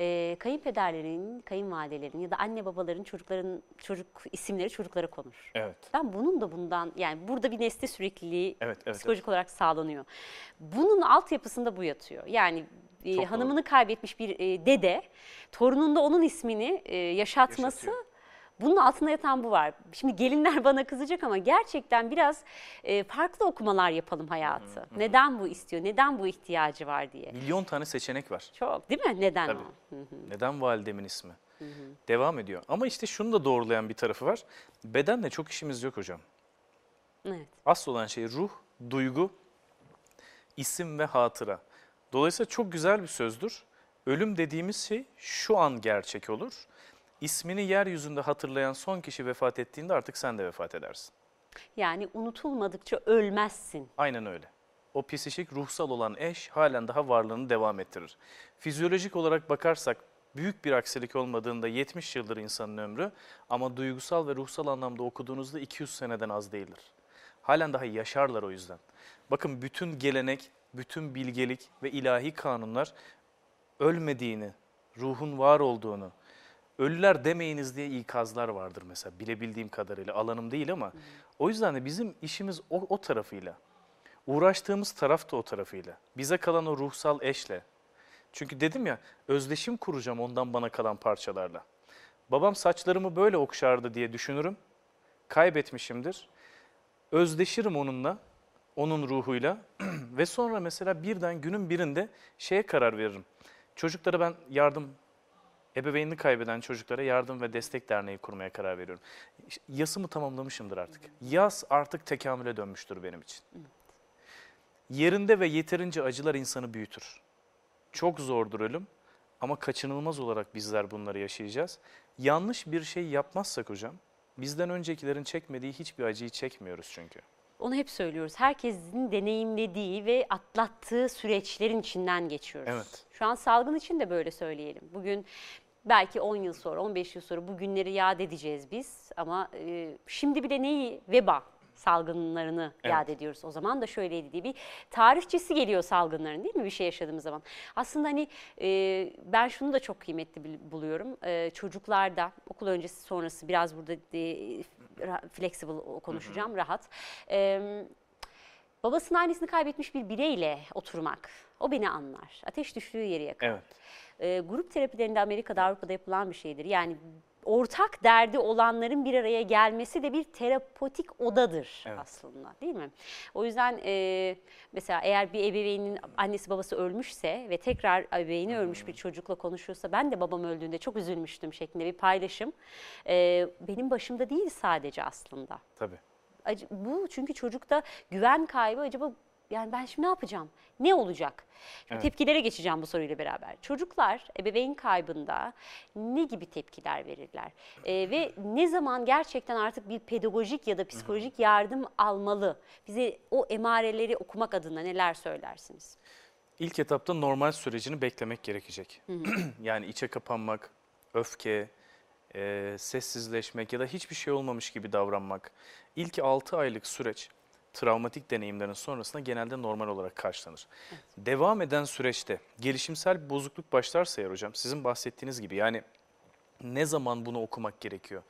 Ee, kayınpederlerin, kayınvalidelerin ya da anne babaların çocukların çocuk isimleri çocuklara konur. Evet. Ben bunun da bundan yani burada bir nesli sürekliliği Evet, evet, psikolojik olarak sağlanıyor. Bunun altyapısında bu yatıyor. Yani e, Çok doğru. hanımını kaybetmiş bir e, dede torununda onun ismini e, yaşatması Yaşatıyor. Bunun altında yatan bu var. Şimdi gelinler bana kızacak ama gerçekten biraz e, farklı okumalar yapalım hayatı. Neden bu istiyor? Neden bu ihtiyacı var diye. Milyon tane seçenek var. Çok değil mi? Neden Tabii. o? Hı hı. Neden validemin ismi? Devam ediyor. Ama işte şunu da doğrulayan bir tarafı var. Bedenle çok işimiz yok hocam. Evet. Asıl olan şey ruh, duygu. isim ve hatıra. Dolayısıyla çok güzel bir sözdür. Ölüm dediğimiz şey şu an gerçek olur. İsmini yeryüzünde hatırlayan son kişi vefat ettiğinde artık sen de vefat edersin. Yani unutulmadıkça ölmezsin. Aynen öyle. O psişik ruhsal olan eş halen daha varlığını devam ettirir. Fizyolojik olarak bakarsak büyük bir aksilik olmadığında 70 yıldır insanın ömrü ama duygusal ve ruhsal anlamda okuduğunuzda 200 seneden az değildir. Halen daha yaşarlar o yüzden. Bakın bütün gelenek, bütün bilgelik ve ilahi kanunlar ölmediğini, ruhun var olduğunu, ölüler demeyiniz diye ikazlar vardır mesela bilebildiğim kadarıyla alanım değil ama o yüzden de bizim işimiz o, o tarafıyla. Uğraştığımız taraf da o tarafıyla. Bize kalan o ruhsal eşle. Çünkü dedim ya özdeşim kuracağım ondan bana kalan parçalarla. Babam saçlarımı böyle okşardı diye düşünürüm. Kaybetmişimdir. Özdeşirim onunla, onun ruhuyla ve sonra mesela birden günün birinde şeye karar veririm. Çocuklara ben yardım, ebeveynini kaybeden çocuklara yardım ve destek derneği kurmaya karar veriyorum. Yasımı tamamlamışımdır artık. Yas artık tekamüle dönmüştür benim için. Yerinde ve yeterince acılar insanı büyütür. Çok zordur ölüm ama kaçınılmaz olarak bizler bunları yaşayacağız. Yanlış bir şey yapmazsak hocam, bizden öncekilerin çekmediği hiçbir acıyı çekmiyoruz çünkü. Onu hep söylüyoruz. Herkesin deneyimlediği ve atlattığı süreçlerin içinden geçiyoruz. Evet. Şu an salgın için de böyle söyleyelim. Bugün belki 10 yıl sonra, 15 yıl sonra bu günleri yad edeceğiz biz. Ama e, şimdi bile neyi? Veba salgınlarını Evet. yad ediyoruz. O zaman da şöyleydi diye bir tarihçesi geliyor salgınların değil mi bir şey yaşadığımız zaman. Aslında hani e, ben şunu da çok kıymetli buluyorum. E, çocuklarda okul öncesi sonrası biraz burada e, flexible konuşacağım rahat. E, babasının annesini kaybetmiş bir bireyle oturmak o beni anlar. Ateş düştüğü yeri yakar. Evet. E, grup terapilerinde Amerika'da Avrupa'da yapılan bir şeydir. Yani ortak derdi olanların bir araya gelmesi de bir terapotik odadır Evet. aslında değil mi? O yüzden e, mesela eğer bir ebeveynin annesi babası ölmüşse ve tekrar ebeveyni ölmüş bir çocukla konuşuyorsa ben de babam öldüğünde çok üzülmüştüm şeklinde bir paylaşım. E, benim başımda değil sadece aslında. Tabii. Bu çünkü çocukta güven kaybı acaba yani ben şimdi ne yapacağım? Ne olacak? Evet. Tepkilere geçeceğim bu soruyla beraber. Çocuklar ebeveyn kaybında ne gibi tepkiler verirler? Ee, ve ne zaman gerçekten artık bir pedagojik ya da psikolojik yardım almalı? Bize o emareleri okumak adına neler söylersiniz? İlk etapta normal sürecini beklemek gerekecek. yani içe kapanmak, öfke, e, sessizleşmek ya da hiçbir şey olmamış gibi davranmak. İlk 6 aylık süreç travmatik deneyimlerin sonrasında genelde normal olarak karşılanır. Devam eden süreçte gelişimsel bir bozukluk başlarsa eğer hocam sizin bahsettiğiniz gibi yani ne zaman bunu okumak gerekiyor?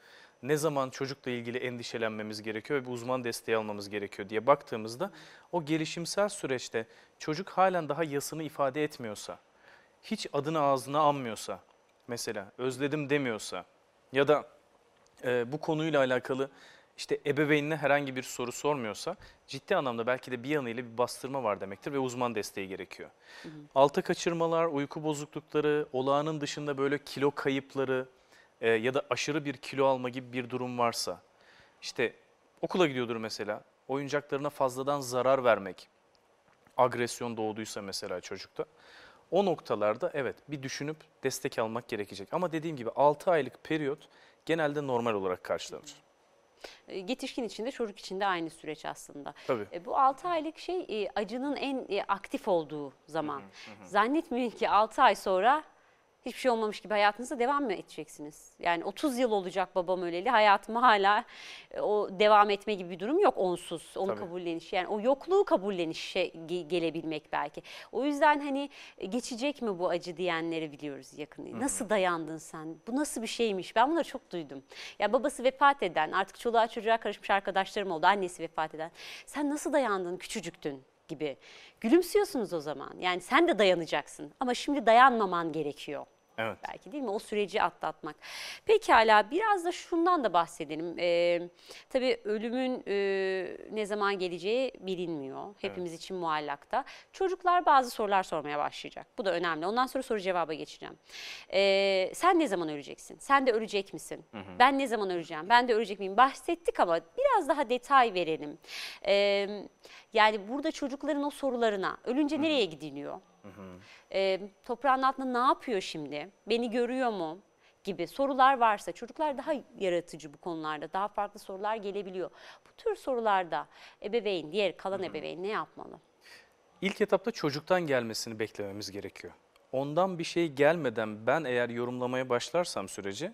Ne zaman çocukla ilgili endişelenmemiz gerekiyor ve bir uzman desteği almamız gerekiyor diye baktığımızda o gelişimsel süreçte çocuk halen daha yasını ifade etmiyorsa, hiç adını ağzına anmıyorsa, mesela özledim demiyorsa ya da e, bu konuyla alakalı işte ebeveynine herhangi bir soru sormuyorsa ciddi anlamda belki de bir yanıyla bir bastırma var demektir ve uzman desteği gerekiyor. Alta kaçırmalar, uyku bozuklukları, olağanın dışında böyle kilo kayıpları e, ya da aşırı bir kilo alma gibi bir durum varsa işte okula gidiyordur mesela oyuncaklarına fazladan zarar vermek, agresyon doğduysa mesela çocukta o noktalarda evet bir düşünüp destek almak gerekecek. Ama dediğim gibi 6 aylık periyot genelde normal olarak karşılanır. E, Yetişkin için de çocuk için de aynı süreç aslında. Tabii. E, Bu 6 aylık şey e, acının en e, aktif olduğu zaman. Zannetmeyin ki 6 ay sonra hiçbir şey olmamış gibi hayatınıza devam mı edeceksiniz? Yani 30 yıl olacak babam öleli hayatıma hala e, o devam etme gibi bir durum yok onsuz. Onu Tabii. kabulleniş yani o yokluğu kabullenişe ge- gelebilmek belki. O yüzden hani e, geçecek mi bu acı diyenleri biliyoruz yakın. Nasıl dayandın sen? Bu nasıl bir şeymiş? Ben bunları çok duydum. Ya babası vefat eden artık çoluğa çocuğa karışmış arkadaşlarım oldu. Annesi vefat eden. Sen nasıl dayandın küçücüktün gibi. Gülümsüyorsunuz o zaman. Yani sen de dayanacaksın ama şimdi dayanmaman gerekiyor Evet. belki değil mi? O süreci atlatmak. Pekala biraz da şundan da bahsedelim. Ee, tabii ölümün e, ne zaman geleceği bilinmiyor. Hepimiz için muallakta. Çocuklar bazı sorular sormaya başlayacak. Bu da önemli. Ondan sonra soru cevaba geçeceğim. Ee, sen ne zaman öleceksin? Sen de ölecek misin? Ben ne zaman öleceğim? Ben de ölecek miyim? Bahsettik ama biraz daha detay verelim. Ee, yani burada çocukların o sorularına ölünce nereye gidiliyor? Ee, toprağın altında ne yapıyor şimdi? Beni görüyor mu? gibi sorular varsa çocuklar daha yaratıcı bu konularda daha farklı sorular gelebiliyor. Bu tür sorularda ebeveyn, diğer kalan ebeveyn ne yapmalı? İlk etapta çocuktan gelmesini beklememiz gerekiyor. Ondan bir şey gelmeden ben eğer yorumlamaya başlarsam süreci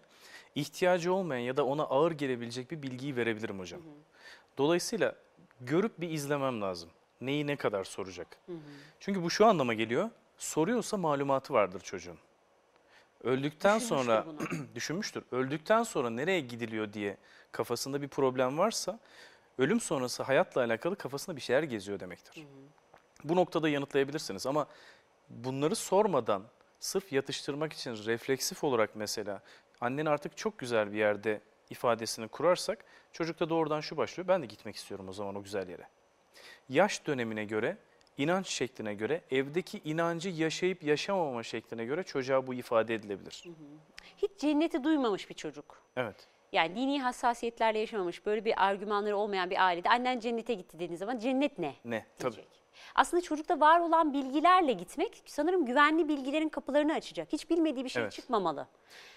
ihtiyacı olmayan ya da ona ağır gelebilecek bir bilgiyi verebilirim hocam. Dolayısıyla görüp bir izlemem lazım. Neyi ne kadar soracak. Çünkü bu şu anlama geliyor. Soruyorsa malumatı vardır çocuğun. Öldükten Düşünmüştür sonra düşünmüştür. Öldükten sonra nereye gidiliyor diye kafasında bir problem varsa ölüm sonrası hayatla alakalı kafasında bir şeyler geziyor demektir. Bu noktada yanıtlayabilirsiniz ama bunları sormadan sırf yatıştırmak için refleksif olarak mesela annen artık çok güzel bir yerde ifadesini kurarsak çocukta doğrudan şu başlıyor. Ben de gitmek istiyorum o zaman o güzel yere. Yaş dönemine göre, inanç şekline göre, evdeki inancı yaşayıp yaşamama şekline göre çocuğa bu ifade edilebilir. Hiç cenneti duymamış bir çocuk. Evet. Yani dini hassasiyetlerle yaşamamış, böyle bir argümanları olmayan bir ailede annen cennete gitti dediğiniz zaman cennet ne? Ne? Tabii. Aslında çocukta var olan bilgilerle gitmek sanırım güvenli bilgilerin kapılarını açacak. Hiç bilmediği bir şey Evet. çıkmamalı.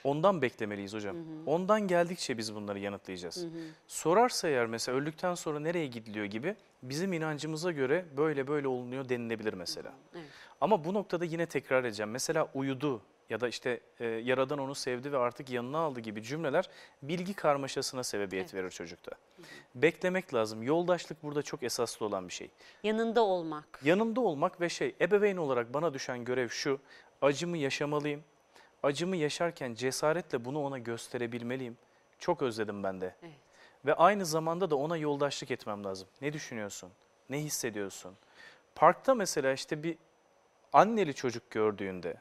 Ondan beklemeliyiz hocam. Ondan geldikçe biz bunları yanıtlayacağız. Sorarsa eğer mesela öldükten sonra nereye gidiliyor gibi bizim inancımıza göre böyle böyle olunuyor denilebilir mesela. Evet. Ama bu noktada yine tekrar edeceğim. Mesela uyudu ya da işte e, yaradan onu sevdi ve artık yanına aldı gibi cümleler bilgi karmaşasına sebebiyet verir çocukta. Beklemek lazım. Yoldaşlık burada çok esaslı olan bir şey. Yanında olmak. Yanında olmak ve şey ebeveyn olarak bana düşen görev şu. Acımı yaşamalıyım. Acımı yaşarken cesaretle bunu ona gösterebilmeliyim. Çok özledim ben de. Evet. Ve aynı zamanda da ona yoldaşlık etmem lazım. Ne düşünüyorsun? Ne hissediyorsun? Parkta mesela işte bir anneli çocuk gördüğünde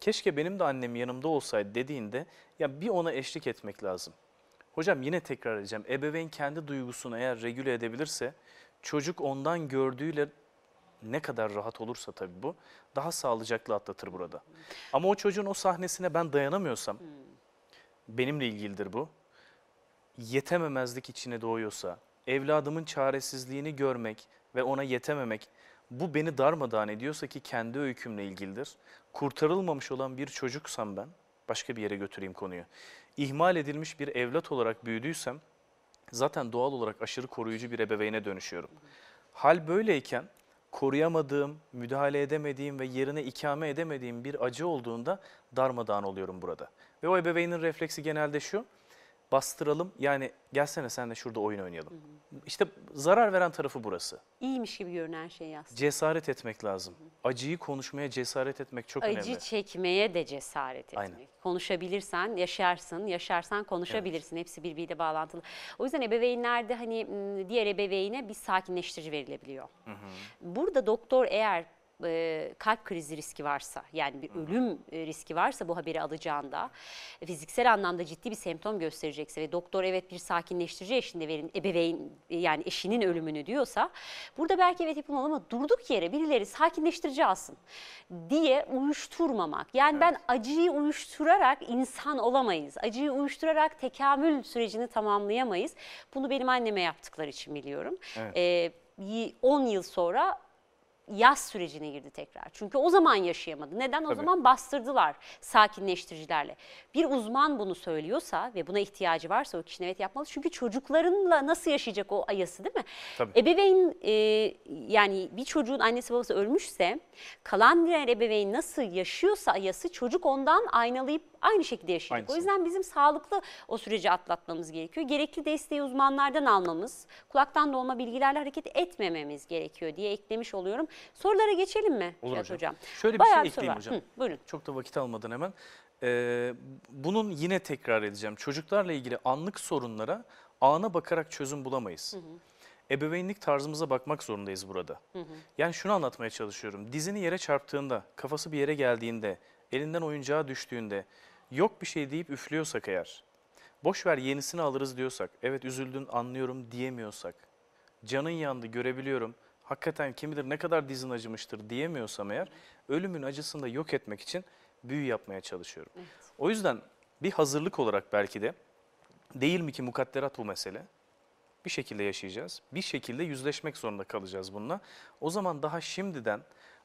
keşke benim de annem yanımda olsaydı dediğinde ya bir ona eşlik etmek lazım. Hocam yine tekrar edeceğim. Ebeveyn kendi duygusunu eğer regüle edebilirse çocuk ondan gördüğüyle ne kadar rahat olursa tabii bu daha sağlıcaklı atlatır burada. Ama o çocuğun o sahnesine ben dayanamıyorsam benimle ilgilidir bu. Yetememezlik içine doğuyorsa, evladımın çaresizliğini görmek ve ona yetememek bu beni darmadağın ediyorsa ki kendi öykümle ilgilidir. Kurtarılmamış olan bir çocuksam ben, başka bir yere götüreyim konuyu. İhmal edilmiş bir evlat olarak büyüdüysem zaten doğal olarak aşırı koruyucu bir ebeveyne dönüşüyorum. Hal böyleyken koruyamadığım, müdahale edemediğim ve yerine ikame edemediğim bir acı olduğunda darmadağın oluyorum burada. Ve o ebeveynin refleksi genelde şu, bastıralım yani gelsene sen de şurada oyun oynayalım. İşte zarar veren tarafı burası. İyiymiş gibi görünen şey aslında. Cesaret etmek lazım. Acıyı konuşmaya cesaret etmek çok Acı önemli. çekmeye de cesaret etmek. Aynen. Konuşabilirsen yaşarsın, yaşarsan konuşabilirsin. Hepsi birbiriyle bağlantılı. O yüzden ebeveynlerde hani diğer ebeveyne bir sakinleştirici verilebiliyor. Burada doktor eğer e, kalp krizi riski varsa yani bir ölüm riski varsa bu haberi alacağında e, fiziksel anlamda ciddi bir semptom gösterecekse ve doktor evet bir sakinleştirici eşliğinde verin ebeveyn e, yani eşinin ölümünü diyorsa burada belki evet yapılmalı ama durduk yere birileri sakinleştirici alsın diye uyuşturmamak. Yani ben acıyı uyuşturarak insan olamayız. Acıyı uyuşturarak tekamül sürecini tamamlayamayız. Bunu benim anneme yaptıkları için biliyorum. Evet. Ee, y- 10 yıl sonra yaz sürecine girdi tekrar. Çünkü o zaman yaşayamadı. Neden? O Tabii. zaman bastırdılar sakinleştiricilerle. Bir uzman bunu söylüyorsa ve buna ihtiyacı varsa o kişinin evet yapmalı. Çünkü çocuklarınla nasıl yaşayacak o ayası değil mi? Tabii. Ebeveyn e, yani bir çocuğun annesi babası ölmüşse kalan diğer ebeveyn nasıl yaşıyorsa ayası çocuk ondan aynalayıp aynı şekilde yaşayacak. Aynısı. O yüzden bizim sağlıklı o süreci atlatmamız gerekiyor. Gerekli desteği uzmanlardan almamız, kulaktan dolma bilgilerle hareket etmememiz gerekiyor diye eklemiş oluyorum. Sorulara geçelim mi Olur hocam. hocam? Şöyle bir Bayağı şey soru ekleyeyim hocam. Hı, buyurun. Çok da vakit almadan hemen. Ee, bunun yine tekrar edeceğim. Çocuklarla ilgili anlık sorunlara ana bakarak çözüm bulamayız. Ebeveynlik tarzımıza bakmak zorundayız burada. Yani şunu anlatmaya çalışıyorum. Dizini yere çarptığında, kafası bir yere geldiğinde elinden oyuncağı düştüğünde yok bir şey deyip üflüyorsak eğer, boş ver yenisini alırız diyorsak, evet üzüldün anlıyorum diyemiyorsak, canın yandı görebiliyorum, hakikaten kim bilir ne kadar dizin acımıştır diyemiyorsam eğer, ölümün acısını da yok etmek için büyü yapmaya çalışıyorum. O yüzden bir hazırlık olarak belki de değil mi ki mukadderat bu mesele? Bir şekilde yaşayacağız. Bir şekilde yüzleşmek zorunda kalacağız bununla. O zaman daha şimdiden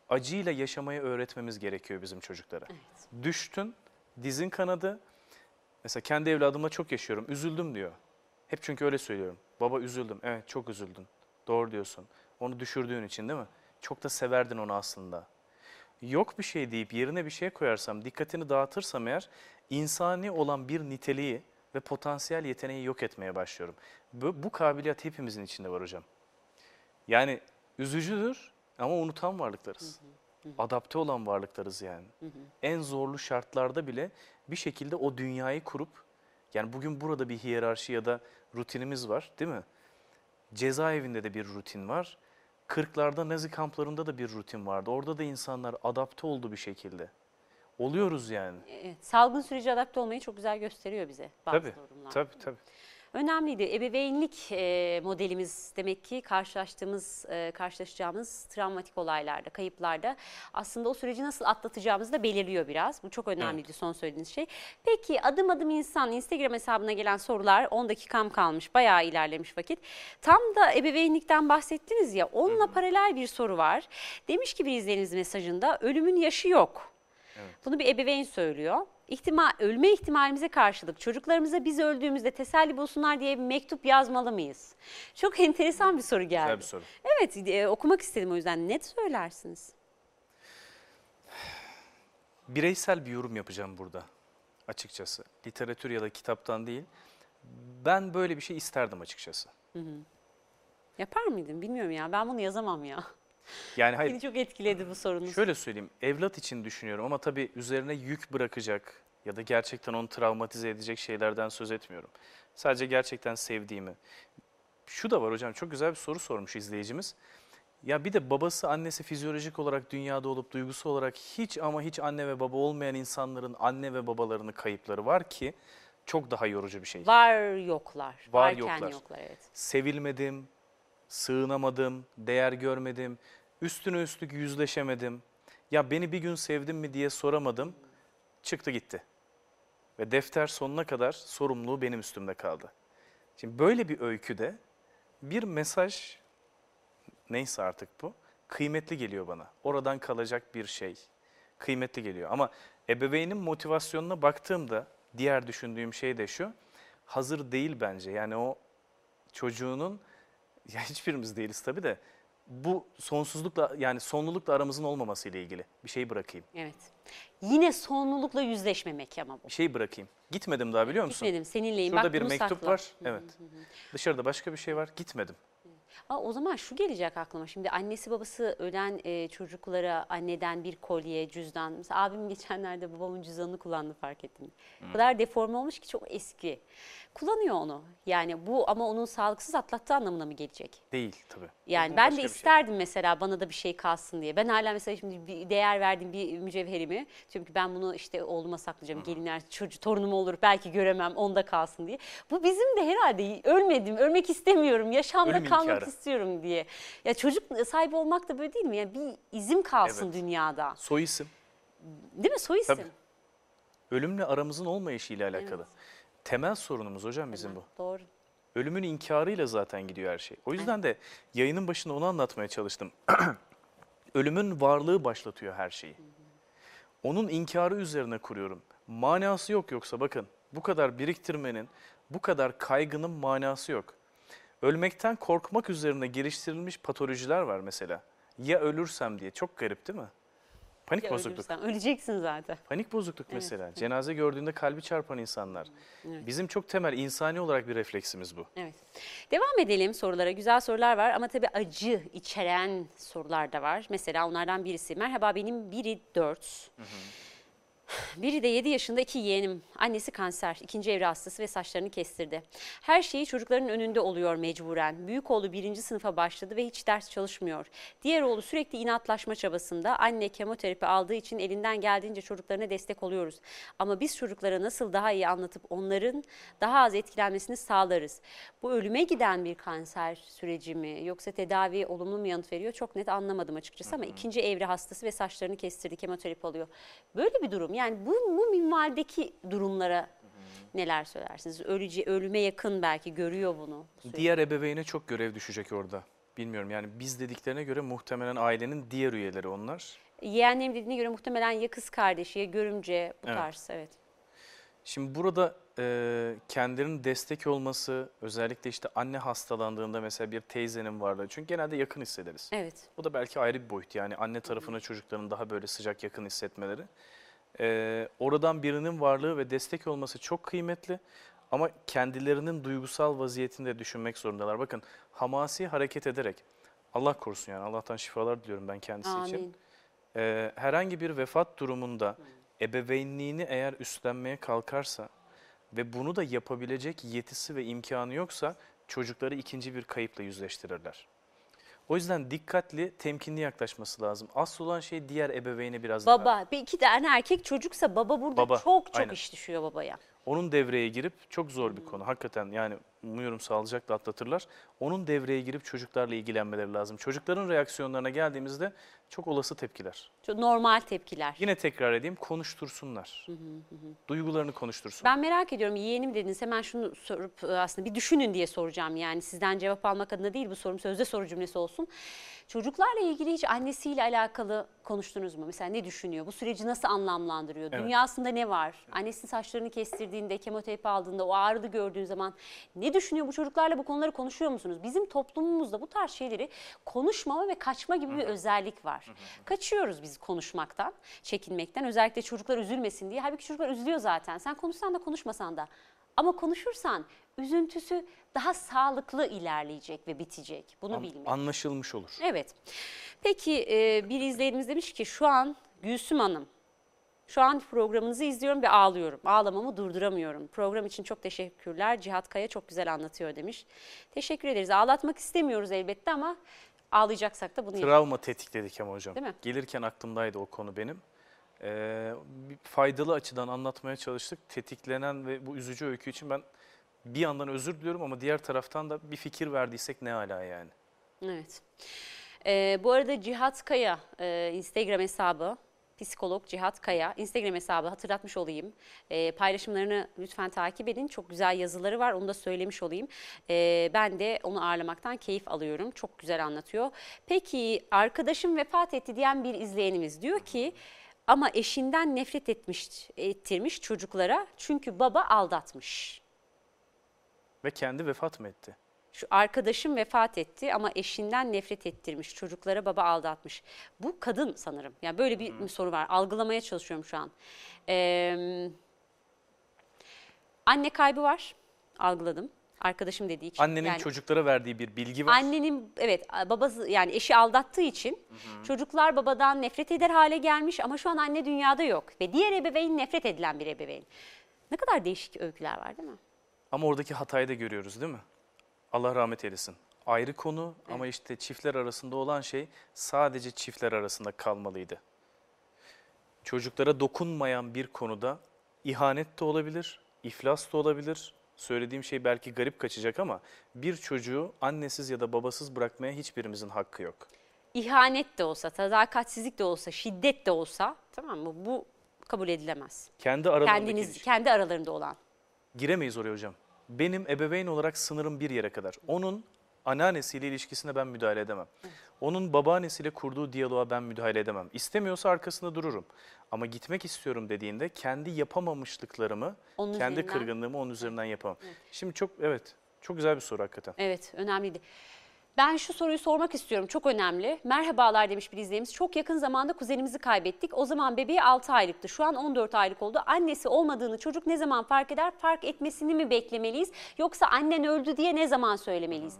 acıyla yaşamayı öğretmemiz gerekiyor bizim çocuklara. Düştün, dizin kanadı. Mesela kendi evladımla çok yaşıyorum. Üzüldüm diyor. Hep çünkü öyle söylüyorum. Baba üzüldüm. Evet çok üzüldün. Doğru diyorsun. Onu düşürdüğün için değil mi? Çok da severdin onu aslında. Yok bir şey deyip yerine bir şey koyarsam, dikkatini dağıtırsam eğer insani olan bir niteliği ve potansiyel yeteneği yok etmeye başlıyorum. Bu, bu kabiliyet hepimizin içinde var hocam. Yani üzücüdür ama unutan varlıklarız. Adapte olan varlıklarız yani. En zorlu şartlarda bile bir şekilde o dünyayı kurup, yani bugün burada bir hiyerarşi ya da rutinimiz var değil mi? Cezaevinde de bir rutin var. Kırklarda Nazi kamplarında da bir rutin vardı. Orada da insanlar adapte oldu bir şekilde. Oluyoruz yani. Evet, salgın süreci adapte olmayı çok güzel gösteriyor bize bazı Tabii, durumlar. tabii, tabii. Önemliydi. Ebeveynlik e, modelimiz demek ki karşılaştığımız, e, karşılaşacağımız travmatik olaylarda, kayıplarda aslında o süreci nasıl atlatacağımızı da belirliyor biraz. Bu çok önemliydi son söylediğiniz şey. Peki adım adım insan Instagram hesabına gelen sorular 10 dakikam kalmış. Bayağı ilerlemiş vakit. Tam da ebeveynlikten bahsettiniz ya onunla paralel bir soru var. Demiş ki bir izleyicimiz mesajında ölümün yaşı yok. Bunu bir ebeveyn söylüyor. İhtimal, ölme ihtimalimize karşılık çocuklarımıza biz öldüğümüzde teselli bulsunlar diye bir mektup yazmalı mıyız? Çok enteresan bir soru geldi. Güzel bir soru. Evet e, okumak istedim o yüzden. Net söylersiniz. Bireysel bir yorum yapacağım burada açıkçası. Literatür ya da kitaptan değil. Ben böyle bir şey isterdim açıkçası. Yapar mıydın? Bilmiyorum ya. Ben bunu yazamam ya. Yani hayır Beni çok etkiledi bu sorunuz. Şöyle söyleyeyim, evlat için düşünüyorum ama tabii üzerine yük bırakacak ya da gerçekten onu travmatize edecek şeylerden söz etmiyorum. Sadece gerçekten sevdiğimi. Şu da var hocam, çok güzel bir soru sormuş izleyicimiz. Ya bir de babası, annesi fizyolojik olarak dünyada olup duygusu olarak hiç ama hiç anne ve baba olmayan insanların anne ve babalarının kayıpları var ki çok daha yorucu bir şey. Var yoklar. Var Varken yoklar. yoklar evet. sevilmedim, sığınamadım, değer görmedim, üstüne üstlük yüzleşemedim. Ya beni bir gün sevdin mi diye soramadım, çıktı gitti. Ve defter sonuna kadar sorumluluğu benim üstümde kaldı. Şimdi böyle bir öyküde bir mesaj, neyse artık bu, kıymetli geliyor bana. Oradan kalacak bir şey, kıymetli geliyor. Ama ebeveynin motivasyonuna baktığımda diğer düşündüğüm şey de şu, hazır değil bence. Yani o çocuğunun ya hiçbirimiz değiliz tabii de bu sonsuzlukla yani sonlulukla aramızın olmaması ile ilgili bir şey bırakayım. Evet. Yine sonlulukla yüzleşmemek ama bu. Bir şey bırakayım. Gitmedim daha biliyor musun? Gitmedim seninleyim. Şurada Bak bir bunu mektup sakla. var. Evet. Dışarıda başka bir şey var. Gitmedim. Aa, o zaman şu gelecek aklıma. Şimdi annesi babası ölen e, çocuklara anneden bir kolye, cüzdan. Mesela abim geçenlerde babamın cüzdanını kullandı fark ettim. O kadar deforme olmuş ki çok eski. Kullanıyor onu. Yani bu ama onun sağlıksız atlattığı anlamına mı gelecek? Değil tabii. Yani Bu ben başka de bir şey. isterdim mesela bana da bir şey kalsın diye. Ben hala mesela şimdi bir değer verdiğim bir mücevherimi çünkü ben bunu işte oğluma saklayacağım. Gelinler çocuğu torunum olur belki göremem onda kalsın diye. Bu bizim de herhalde ölmedim, ölmek istemiyorum, yaşamda Ölüm kalmak inkarı. İstiyorum diye. Ya çocuk sahibi olmak da böyle değil mi? Yani bir izim kalsın Evet. dünyada. Soy isim. Değil mi? Soy isim. Tabii. Ölümle aramızın olmayışıyla alakalı. Temel sorunumuz hocam bizim bu. Doğru. Ölümün inkarıyla zaten gidiyor her şey. O yüzden de yayının başında onu anlatmaya çalıştım. Ölümün varlığı başlatıyor her şeyi. Onun inkarı üzerine kuruyorum. Manası yok yoksa bakın bu kadar biriktirmenin, bu kadar kaygının manası yok. Ölmekten korkmak üzerine geliştirilmiş patolojiler var mesela. Ya ölürsem diye çok garip değil mi? Panik Ya bozukluk. ölürsen öleceksin zaten. Panik bozukluk mesela. Cenaze gördüğünde kalbi çarpan insanlar. Evet. Bizim çok temel insani olarak bir refleksimiz bu. Evet. Devam edelim sorulara. Güzel sorular var ama tabii acı içeren sorular da var. Mesela onlardan birisi. Merhaba benim biri 4. Biri de 7 yaşında iki yeğenim. Annesi kanser, ikinci evre hastası ve saçlarını kestirdi. Her şeyi çocukların önünde oluyor mecburen. Büyük oğlu birinci sınıfa başladı ve hiç ders çalışmıyor. Diğer oğlu sürekli inatlaşma çabasında. Anne kemoterapi aldığı için elinden geldiğince çocuklarına destek oluyoruz. Ama biz çocuklara nasıl daha iyi anlatıp onların daha az etkilenmesini sağlarız. Bu ölüme giden bir kanser süreci mi yoksa tedavi olumlu mu yanıt veriyor çok net anlamadım açıkçası ama ikinci evre hastası ve saçlarını kestirdi kemoterapi alıyor. Böyle bir durum yani bu, bu minvaldeki durumlara neler söylersiniz? Ölüce, ölüme yakın belki görüyor bunu. bu süreci. Diğer ebeveyne çok görev düşecek orada. Bilmiyorum yani biz dediklerine göre muhtemelen ailenin diğer üyeleri onlar. Yeğenlerim dediğine göre muhtemelen ya kız kardeşi ya görümce bu Evet. tarz evet. Şimdi burada e, kendilerinin destek olması, özellikle işte anne hastalandığında mesela bir teyzenin varlığı. Çünkü genelde yakın hissederiz. Evet. O da belki ayrı bir boyut yani anne tarafına çocukların daha böyle sıcak yakın hissetmeleri. E, oradan birinin varlığı ve destek olması çok kıymetli. Ama kendilerinin duygusal vaziyetini de düşünmek zorundalar. Bakın hamasi hareket ederek, Allah korusun yani Allah'tan şifalar diliyorum ben kendisi için. Amin. Ee, herhangi bir vefat durumunda ebeveynliğini eğer üstlenmeye kalkarsa ve bunu da yapabilecek yetisi ve imkanı yoksa çocukları ikinci bir kayıpla yüzleştirirler. O yüzden dikkatli, temkinli yaklaşması lazım. Asıl olan şey diğer ebeveyne biraz daha. Baba bir iki tane erkek çocuksa baba burada Baba, çok çok aynen. iş düşüyor babaya. Onun devreye girip çok zor bir konu. Hakikaten yani umuyorum sağlıcakla atlatırlar. Onun devreye girip çocuklarla ilgilenmeleri lazım. Çocukların reaksiyonlarına geldiğimizde çok olası tepkiler. Çok normal tepkiler. Yine tekrar edeyim konuştursunlar. Duygularını konuştursun. Ben merak ediyorum yeğenim dediniz hemen şunu sorup e, aslında bir düşünün diye soracağım yani sizden cevap almak adına değil bu sorum sözde soru cümlesi olsun. Çocuklarla ilgili hiç annesiyle alakalı konuştunuz mu? Mesela ne düşünüyor? Bu süreci nasıl anlamlandırıyor? Evet. Dünyasında ne var? Annesinin saçlarını kestirdiğinde, kemoterapi aldığında, o ağrıdı gördüğün zaman ne düşünüyor? Bu çocuklarla bu konuları konuşuyor musunuz? Bizim toplumumuzda bu tarz şeyleri konuşmama ve kaçma gibi bir özellik var. Kaçıyoruz biz konuşmaktan, çekinmekten. Özellikle çocuklar üzülmesin diye. Halbuki çocuklar üzülüyor zaten. Sen konuşsan da konuşmasan da. Ama konuşursan üzüntüsü daha sağlıklı ilerleyecek ve bitecek. Bunu An- bilmek. anlaşılmış olur. Evet. Peki e, bir izleyenimiz demiş ki şu an Gülsüm Hanım, şu an programınızı izliyorum ve ağlıyorum. Ağlamamı durduramıyorum. Program için çok teşekkürler. Cihat Kaya çok güzel anlatıyor demiş. Teşekkür ederiz. Ağlatmak istemiyoruz elbette ama ağlayacaksak da bunu yapalım. Travma tetikledik ama hocam. Değil mi? Gelirken aklımdaydı o konu benim. Ee, bir faydalı açıdan anlatmaya çalıştık. Tetiklenen ve bu üzücü öykü için ben bir yandan özür diliyorum ama diğer taraftan da bir fikir verdiysek ne ala yani. Evet. Ee, bu arada Cihat Kaya e, Instagram hesabı psikolog Cihat Kaya Instagram hesabı hatırlatmış olayım. Ee, paylaşımlarını lütfen takip edin. Çok güzel yazıları var. Onu da söylemiş olayım. Ee, ben de onu ağırlamaktan keyif alıyorum. Çok güzel anlatıyor. Peki arkadaşım vefat etti diyen bir izleyenimiz diyor ki ama eşinden nefret etmiş ettirmiş çocuklara çünkü baba aldatmış. Ve kendi vefat mı etti? Şu arkadaşım vefat etti ama eşinden nefret ettirmiş. Çocuklara baba aldatmış. Bu kadın sanırım. Yani böyle bir soru var. Algılamaya çalışıyorum şu an. Ee, anne kaybı var. Algıladım. Arkadaşım dediği için. Annenin Yani çocuklara verdiği bir bilgi var. Annenin evet babası yani eşi aldattığı için çocuklar babadan nefret eder hale gelmiş ama şu an anne dünyada yok ve diğer ebeveyn nefret edilen bir ebeveyn. Ne kadar değişik öyküler var değil mi? Ama oradaki hatayı da görüyoruz değil mi? Allah rahmet eylesin. Ayrı konu ama işte çiftler arasında olan şey sadece çiftler arasında kalmalıydı. Çocuklara dokunmayan bir konuda ihanet de olabilir, iflas da olabilir. Söylediğim şey belki garip kaçacak ama bir çocuğu annesiz ya da babasız bırakmaya hiçbirimizin hakkı yok. İhanet de olsa, sadakatsizlik de olsa, şiddet de olsa tamam mı? Bu kabul edilemez. Kendi aralarındaki Kendiniz ilişki. kendi aralarında olan. Giremeyiz oraya hocam. Benim ebeveyn olarak sınırım bir yere kadar. Onun anneannesiyle ilişkisine ben müdahale edemem. Onun babaannesiyle kurduğu diyaloğa ben müdahale edemem. İstemiyorsa arkasında dururum. Ama gitmek istiyorum dediğinde kendi yapamamışlıklarımı, Onun kendi üzerinden. kırgınlığımı onun üzerinden yapamam. Şimdi çok evet, çok güzel bir soru hakikaten. Evet, önemliydi. Ben şu soruyu sormak istiyorum. Çok önemli. Merhabalar demiş bir izleyicimiz. Çok yakın zamanda kuzenimizi kaybettik. O zaman bebeği 6 aylıktı. Şu an 14 aylık oldu. Annesi olmadığını çocuk ne zaman fark eder? Fark etmesini mi beklemeliyiz? Yoksa annen öldü diye ne zaman söylemeliyiz?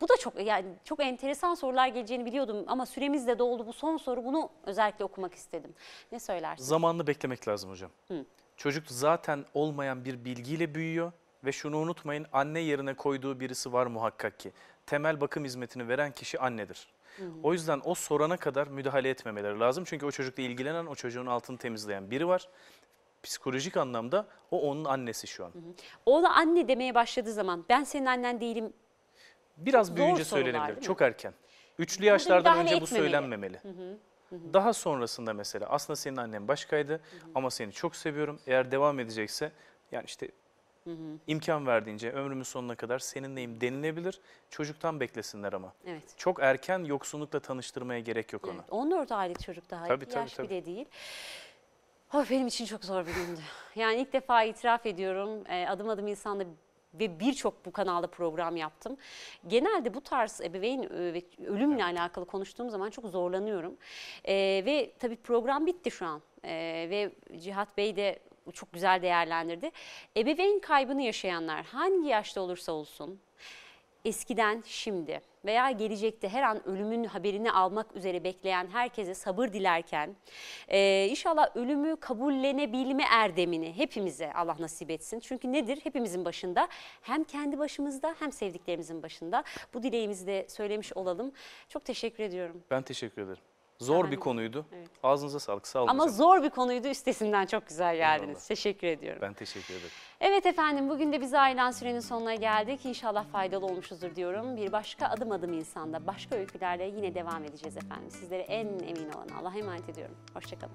Bu da çok yani çok enteresan sorular geleceğini biliyordum ama süremiz de doldu. Bu son soru bunu özellikle okumak istedim. Ne söylersin? Zamanını beklemek lazım hocam. Hı. Çocuk zaten olmayan bir bilgiyle büyüyor ve şunu unutmayın anne yerine koyduğu birisi var muhakkak ki. Temel bakım hizmetini veren kişi annedir. O yüzden o sorana kadar müdahale etmemeleri lazım. Çünkü o çocukla ilgilenen, o çocuğun altını temizleyen biri var. Psikolojik anlamda o onun annesi şu an. O da anne demeye başladığı zaman ben senin annen değilim. Biraz büyüyünce söylenebilir. Çok erken. Üçlü yaşlardan önce bu etmemeli. söylenmemeli. Daha sonrasında mesela aslında senin annen başkaydı ama seni çok seviyorum. Eğer devam edecekse yani işte imkan verdiğince ömrümün sonuna kadar seninleyim denilebilir. Çocuktan beklesinler ama. Evet. Çok erken yoksunlukla tanıştırmaya gerek yok onu. Evet, 14 aylık çocuk daha Tabii, yaş tabii. bile değil. Oh, benim için çok zor bir gündü. Yani ilk defa itiraf ediyorum e, adım adım insanla ve birçok bu kanalda program yaptım. Genelde bu tarz ebeveyn e, ve ölümle alakalı konuştuğum zaman çok zorlanıyorum. E, ve tabii program bitti şu an. E, ve Cihat Bey de çok güzel değerlendirdi. Ebeveyn kaybını yaşayanlar hangi yaşta olursa olsun eskiden şimdi veya gelecekte her an ölümün haberini almak üzere bekleyen herkese sabır dilerken e, inşallah ölümü kabullenebilme erdemini hepimize Allah nasip etsin. Çünkü nedir? Hepimizin başında hem kendi başımızda hem sevdiklerimizin başında. Bu dileğimizi de söylemiş olalım. Çok teşekkür ediyorum. Ben teşekkür ederim. Zor Ben bir konuydu. Evet. Ağzınıza sağlık. Sağ olun Ama hocam. zor bir konuydu üstesinden çok güzel geldiniz. Eyvallah. Teşekkür ediyorum. Ben teşekkür ederim. Evet efendim bugün de biz ayrılan sürenin sonuna geldik. İnşallah faydalı olmuşuzdur diyorum. Bir başka adım adım insanda başka öykülerle yine devam edeceğiz efendim. Sizlere en emin olan Allah'a emanet ediyorum. Hoşçakalın.